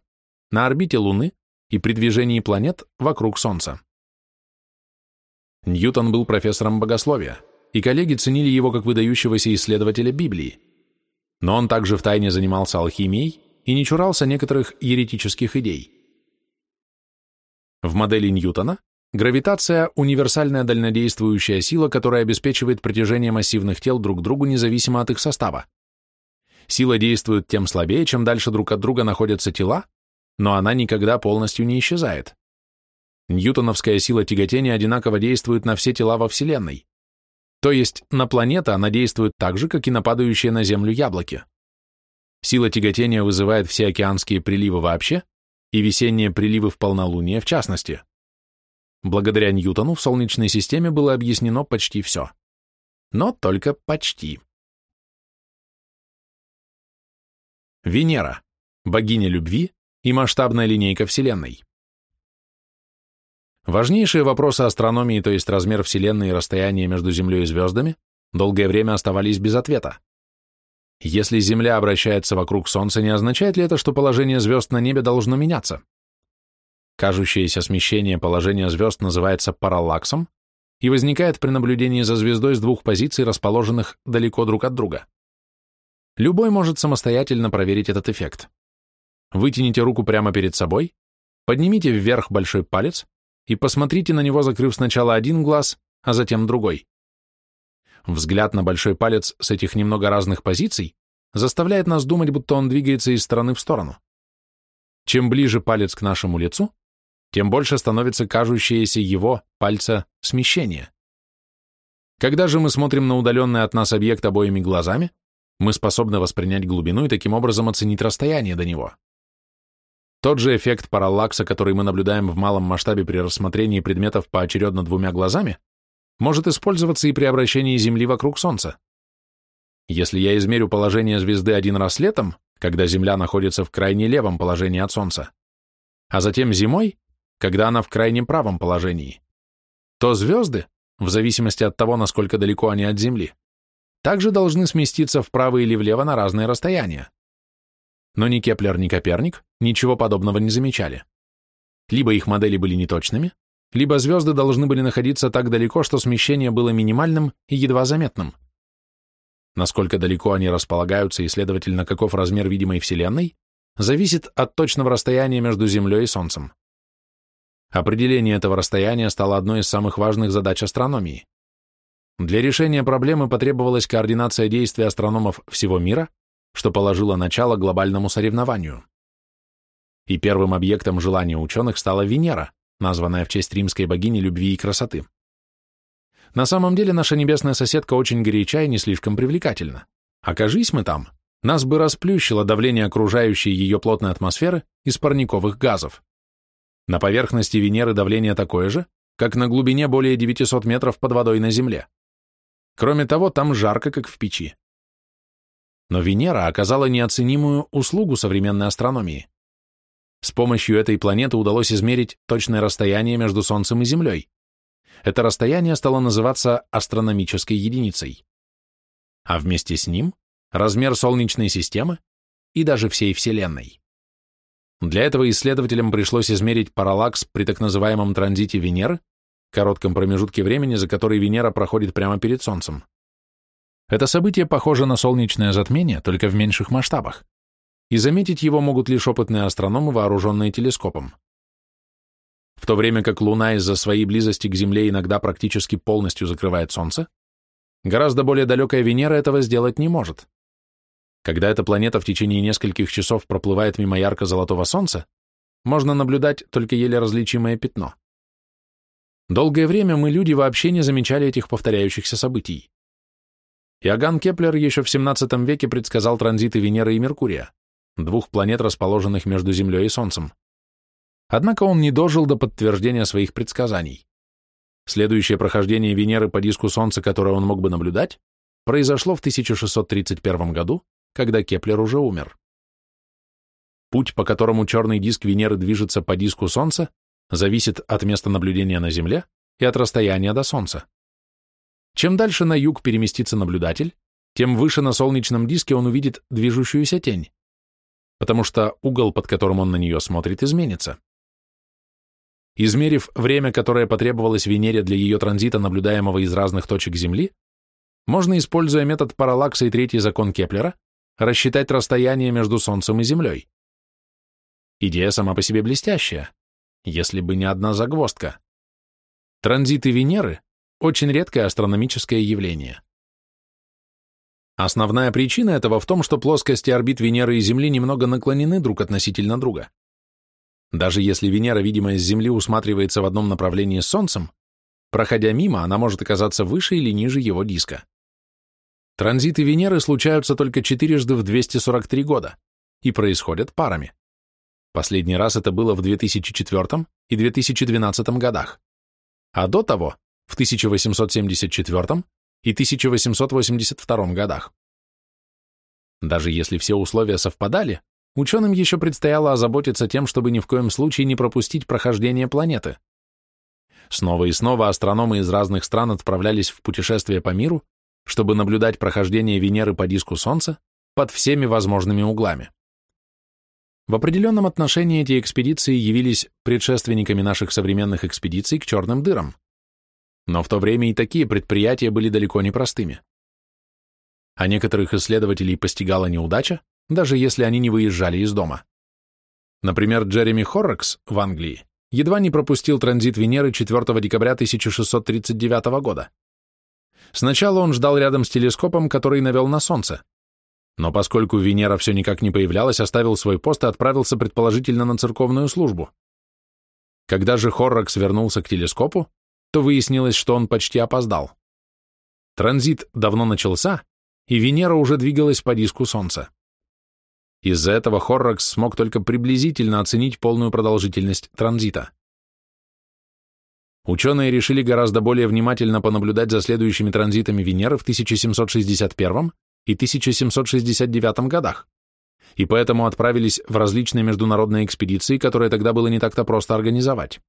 на орбите Луны и при движении планет вокруг Солнца. Ньютон был профессором богословия, и коллеги ценили его как выдающегося исследователя Библии. Но он также втайне занимался алхимией и не чурался некоторых еретических идей. В модели Ньютона гравитация – универсальная дальнодействующая сила, которая обеспечивает притяжение массивных тел друг к другу независимо от их состава. Сила действует тем слабее, чем дальше друг от друга находятся тела, но она никогда полностью не исчезает. Ньютоновская сила тяготения одинаково действует на все тела во Вселенной. То есть на планеты она действует так же, как и на падающие на Землю яблоки. Сила тяготения вызывает все океанские приливы вообще и весенние приливы в полнолуние в частности. Благодаря Ньютону в Солнечной системе было объяснено почти все. Но только почти. Венера, богиня любви и масштабная линейка Вселенной. Важнейшие вопросы астрономии, то есть размер Вселенной и расстояние между Землей и звездами, долгое время оставались без ответа. Если Земля обращается вокруг Солнца, не означает ли это, что положение звезд на небе должно меняться? Кажущееся смещение положения звезд называется параллаксом и возникает при наблюдении за звездой с двух позиций, расположенных далеко друг от друга. Любой может самостоятельно проверить этот эффект. Вытяните руку прямо перед собой, поднимите вверх большой палец и посмотрите на него, закрыв сначала один глаз, а затем другой. Взгляд на большой палец с этих немного разных позиций заставляет нас думать, будто он двигается из стороны в сторону. Чем ближе палец к нашему лицу, тем больше становится кажущееся его, пальца, смещение. Когда же мы смотрим на удаленный от нас объект обоими глазами, мы способны воспринять глубину и таким образом оценить расстояние до него. Тот же эффект параллакса, который мы наблюдаем в малом масштабе при рассмотрении предметов поочередно двумя глазами, может использоваться и при обращении Земли вокруг Солнца. Если я измерю положение звезды один раз летом, когда Земля находится в крайне левом положении от Солнца, а затем зимой, когда она в крайне правом положении, то звезды, в зависимости от того, насколько далеко они от Земли, также должны сместиться вправо или влево на разные расстояния. Но ни Кеплер, ни Коперник ничего подобного не замечали. Либо их модели были неточными, либо звезды должны были находиться так далеко, что смещение было минимальным и едва заметным. Насколько далеко они располагаются и, следовательно, каков размер видимой Вселенной, зависит от точного расстояния между Землей и Солнцем. Определение этого расстояния стало одной из самых важных задач астрономии. Для решения проблемы потребовалась координация действий астрономов всего мира что положило начало глобальному соревнованию. И первым объектом желания ученых стала Венера, названная в честь римской богини любви и красоты. На самом деле наша небесная соседка очень горяча и не слишком привлекательна. Окажись мы там, нас бы расплющило давление окружающей ее плотной атмосферы из парниковых газов. На поверхности Венеры давление такое же, как на глубине более 900 метров под водой на Земле. Кроме того, там жарко, как в печи. Но Венера оказала неоценимую услугу современной астрономии. С помощью этой планеты удалось измерить точное расстояние между Солнцем и Землей. Это расстояние стало называться астрономической единицей. а вместе с ним размер Солнечной системы и даже всей Вселенной. Для этого исследователям пришлось измерить параллакс при так называемом транзите Венеры, коротком промежутке времени, за который Венера проходит прямо перед Солнцем. Это событие похоже на солнечное затмение, только в меньших масштабах, и заметить его могут лишь опытные астрономы, вооруженные телескопом. В то время как Луна из-за своей близости к Земле иногда практически полностью закрывает Солнце, гораздо более далекая Венера этого сделать не может. Когда эта планета в течение нескольких часов проплывает мимо ярко-золотого Солнца, можно наблюдать только еле различимое пятно. Долгое время мы, люди, вообще не замечали этих повторяющихся событий. Иоганн Кеплер еще в XVII веке предсказал транзиты Венеры и Меркурия, двух планет, расположенных между Землей и Солнцем. Однако он не дожил до подтверждения своих предсказаний. Следующее прохождение Венеры по диску Солнца, которое он мог бы наблюдать, произошло в 1631 году, когда Кеплер уже умер. Путь, по которому черный диск Венеры движется по диску Солнца, зависит от места наблюдения на Земле и от расстояния до Солнца. Чем дальше на юг переместится наблюдатель, тем выше на солнечном диске он увидит движущуюся тень, потому что угол, под которым он на нее смотрит, изменится. Измерив время, которое потребовалось Венере для ее транзита, наблюдаемого из разных точек Земли, можно, используя метод параллакса и третий закон Кеплера, рассчитать расстояние между Солнцем и Землей. Идея сама по себе блестящая, если бы не одна загвоздка. Транзиты Венеры – очень редкое астрономическое явление. Основная причина этого в том, что плоскости орбит Венеры и Земли немного наклонены друг относительно друга. Даже если Венера, видимая с Земли, усматривается в одном направлении с Солнцем, проходя мимо, она может оказаться выше или ниже его диска. Транзиты Венеры случаются только четырежды в 243 года и происходят парами. Последний раз это было в 2004 и 2012 годах, а до того в 1874 и 1882 годах. Даже если все условия совпадали, Ученым еще предстояло озаботиться тем, чтобы ни в коем случае не пропустить прохождение планеты. Снова и снова астрономы из разных стран отправлялись в путешествие по миру, чтобы наблюдать прохождение Венеры по диску Солнца под всеми возможными углами. В определенном отношении эти экспедиции явились предшественниками наших современных экспедиций к черным дырам. Но в то время и такие предприятия были далеко не простыми. А некоторых исследователей постигала неудача, даже если они не выезжали из дома. Например, Джереми Хоррокс в Англии едва не пропустил транзит Венеры 4 декабря 1639 года. Сначала он ждал рядом с телескопом, который навел на Солнце. Но поскольку Венера все никак не появлялась, оставил свой пост и отправился предположительно на церковную службу. Когда же Хоррокс вернулся к телескопу, то выяснилось, что он почти опоздал. Транзит давно начался, и Венера уже двигалась по диску Солнца. Из-за этого Хоррокс смог только приблизительно оценить полную продолжительность транзита. Ученые решили гораздо более внимательно понаблюдать за следующими транзитами Венеры в 1761 и 1769 годах, и поэтому отправились в различные международные экспедиции, которые тогда было не так-то просто организовать.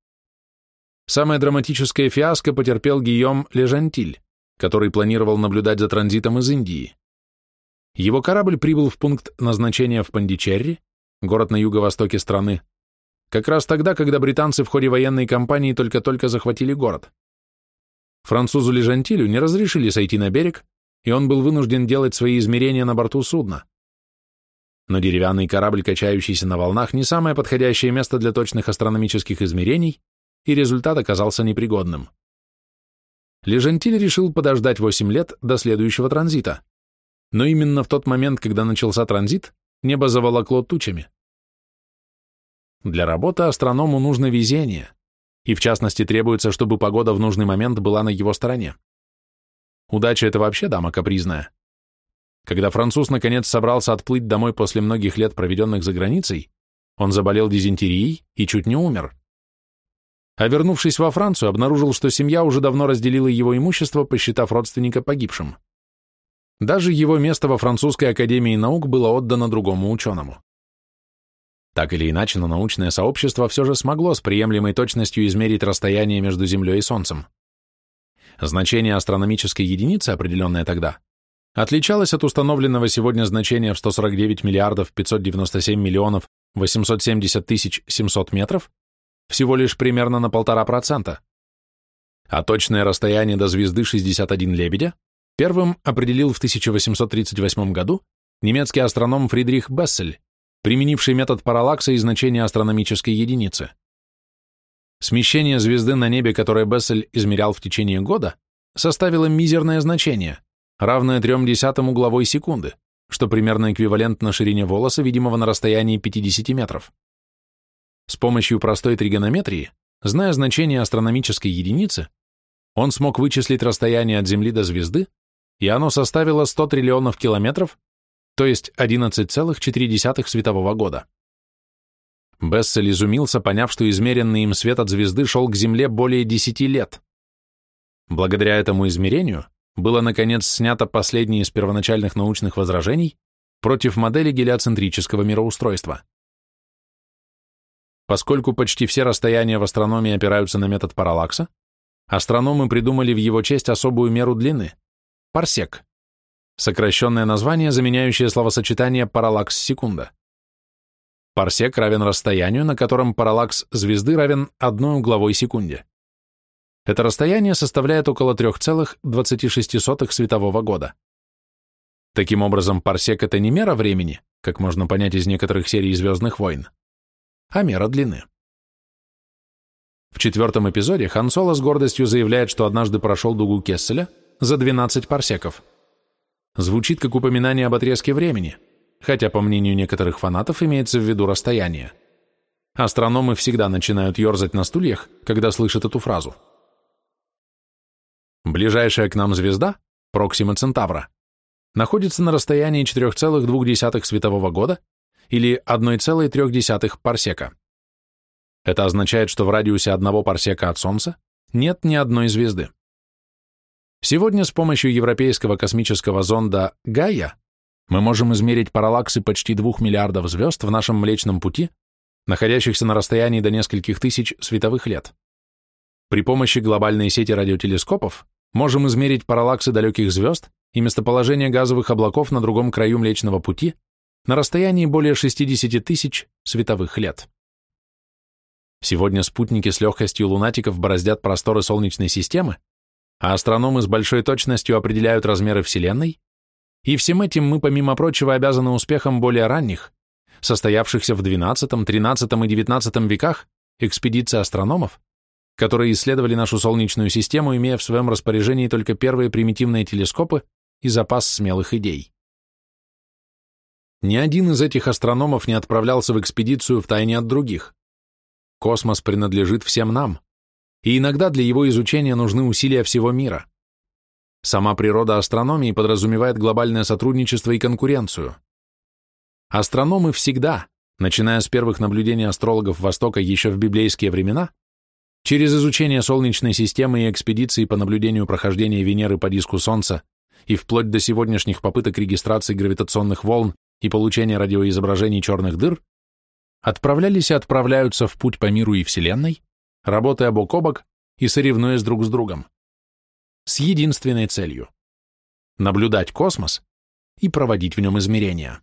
Самое драматическое фиаско потерпел Гийом Лежантиль, который планировал наблюдать за транзитом из Индии. Его корабль прибыл в пункт назначения в Пандичерри, город на юго-востоке страны, как раз тогда, когда британцы в ходе военной кампании только-только захватили город. Французу Лежантилю не разрешили сойти на берег, и он был вынужден делать свои измерения на борту судна. Но деревянный корабль, качающийся на волнах, не самое подходящее место для точных астрономических измерений, и результат оказался непригодным. Лежантиль решил подождать 8 лет до следующего транзита но именно в тот момент, когда начался транзит, небо заволокло тучами. Для работы астроному нужно везение, и в частности требуется, чтобы погода в нужный момент была на его стороне. Удача — это вообще дама капризная. Когда француз наконец собрался отплыть домой после многих лет, проведенных за границей, он заболел дизентерией и чуть не умер. А вернувшись во Францию, обнаружил, что семья уже давно разделила его имущество, посчитав родственника погибшим. Даже его место во Французской академии наук было отдано другому ученому. Так или иначе, но научное сообщество все же смогло с приемлемой точностью измерить расстояние между Землей и Солнцем. Значение астрономической единицы, определенное тогда, отличалась от установленного сегодня значения в 149 миллиардов 597 миллионов 870 тысяч 700 метров всего лишь примерно на полтора процента, а точное расстояние до звезды 61 Лебедя первым определил в 1838 году немецкий астроном Фридрих Бессель, применивший метод параллакса и значения астрономической единицы. Смещение звезды на небе, которое Бессель измерял в течение года, составило мизерное значение, равное трем десятым угловой секунды, что примерно эквивалентно ширине волоса, видимого на расстоянии 50 метров. С помощью простой тригонометрии, зная значение астрономической единицы, он смог вычислить расстояние от Земли до звезды, и оно составило 100 триллионов километров, то есть 11,4 светового года. Бессель изумился, поняв, что измеренный им свет от звезды шел к Земле более 10 лет. Благодаря этому измерению было, наконец, снято последнее из первоначальных научных возражений против модели гелиоцентрического мироустройства. Поскольку почти все расстояния в астрономии опираются на метод параллакса, астрономы придумали в его честь особую меру длины – парсек, сокращенное название, заменяющее словосочетание параллакс-секунда. Парсек равен расстоянию, на котором параллакс звезды равен одной угловой секунде. Это расстояние составляет около 3,26 светового года. Таким образом, парсек – это не мера времени, как можно понять из некоторых серий «Звездных войн», а мера длины. В четвертом эпизоде Хан Соло с гордостью заявляет, что однажды прошел дугу Кесселя за 12 парсеков. Звучит как упоминание об отрезке времени, хотя, по мнению некоторых фанатов, имеется в виду расстояние. Астрономы всегда начинают ерзать на стульях, когда слышат эту фразу. Ближайшая к нам звезда, Проксима Центавра, находится на расстоянии 4,2 светового года или 1,3 парсека. Это означает, что в радиусе одного парсека от Солнца нет ни одной звезды. Сегодня с помощью европейского космического зонда Гайя мы можем измерить параллаксы почти двух миллиардов звезд в нашем Млечном Пути, находящихся на расстоянии до нескольких тысяч световых лет. При помощи глобальной сети радиотелескопов можем измерить параллаксы далеких звезд и местоположение газовых облаков на другом краю Млечного Пути на расстоянии более 60 тысяч световых лет. Сегодня спутники с легкостью лунатиков бороздят просторы Солнечной системы, а астрономы с большой точностью определяют размеры Вселенной, и всем этим мы, помимо прочего, обязаны успехам более ранних, состоявшихся в XII, XIII и XIX веках экспедиций астрономов, которые исследовали нашу Солнечную систему, имея в своем распоряжении только первые примитивные телескопы и запас смелых идей. Ни один из этих астрономов не отправлялся в экспедицию в тайне от других. Космос принадлежит всем нам, и иногда для его изучения нужны усилия всего мира. Сама природа астрономии подразумевает глобальное сотрудничество и конкуренцию. Астрономы всегда, начиная с первых наблюдений астрологов Востока еще в библейские времена, через изучение Солнечной системы и экспедиции по наблюдению прохождения Венеры по диску Солнца и вплоть до сегодняшних попыток регистрации гравитационных волн и получения радиоизображений черных дыр, отправлялись и отправляются в путь по миру и Вселенной, работая бок о бок и соревнуясь друг с другом. С единственной целью – наблюдать космос и проводить в нем измерения.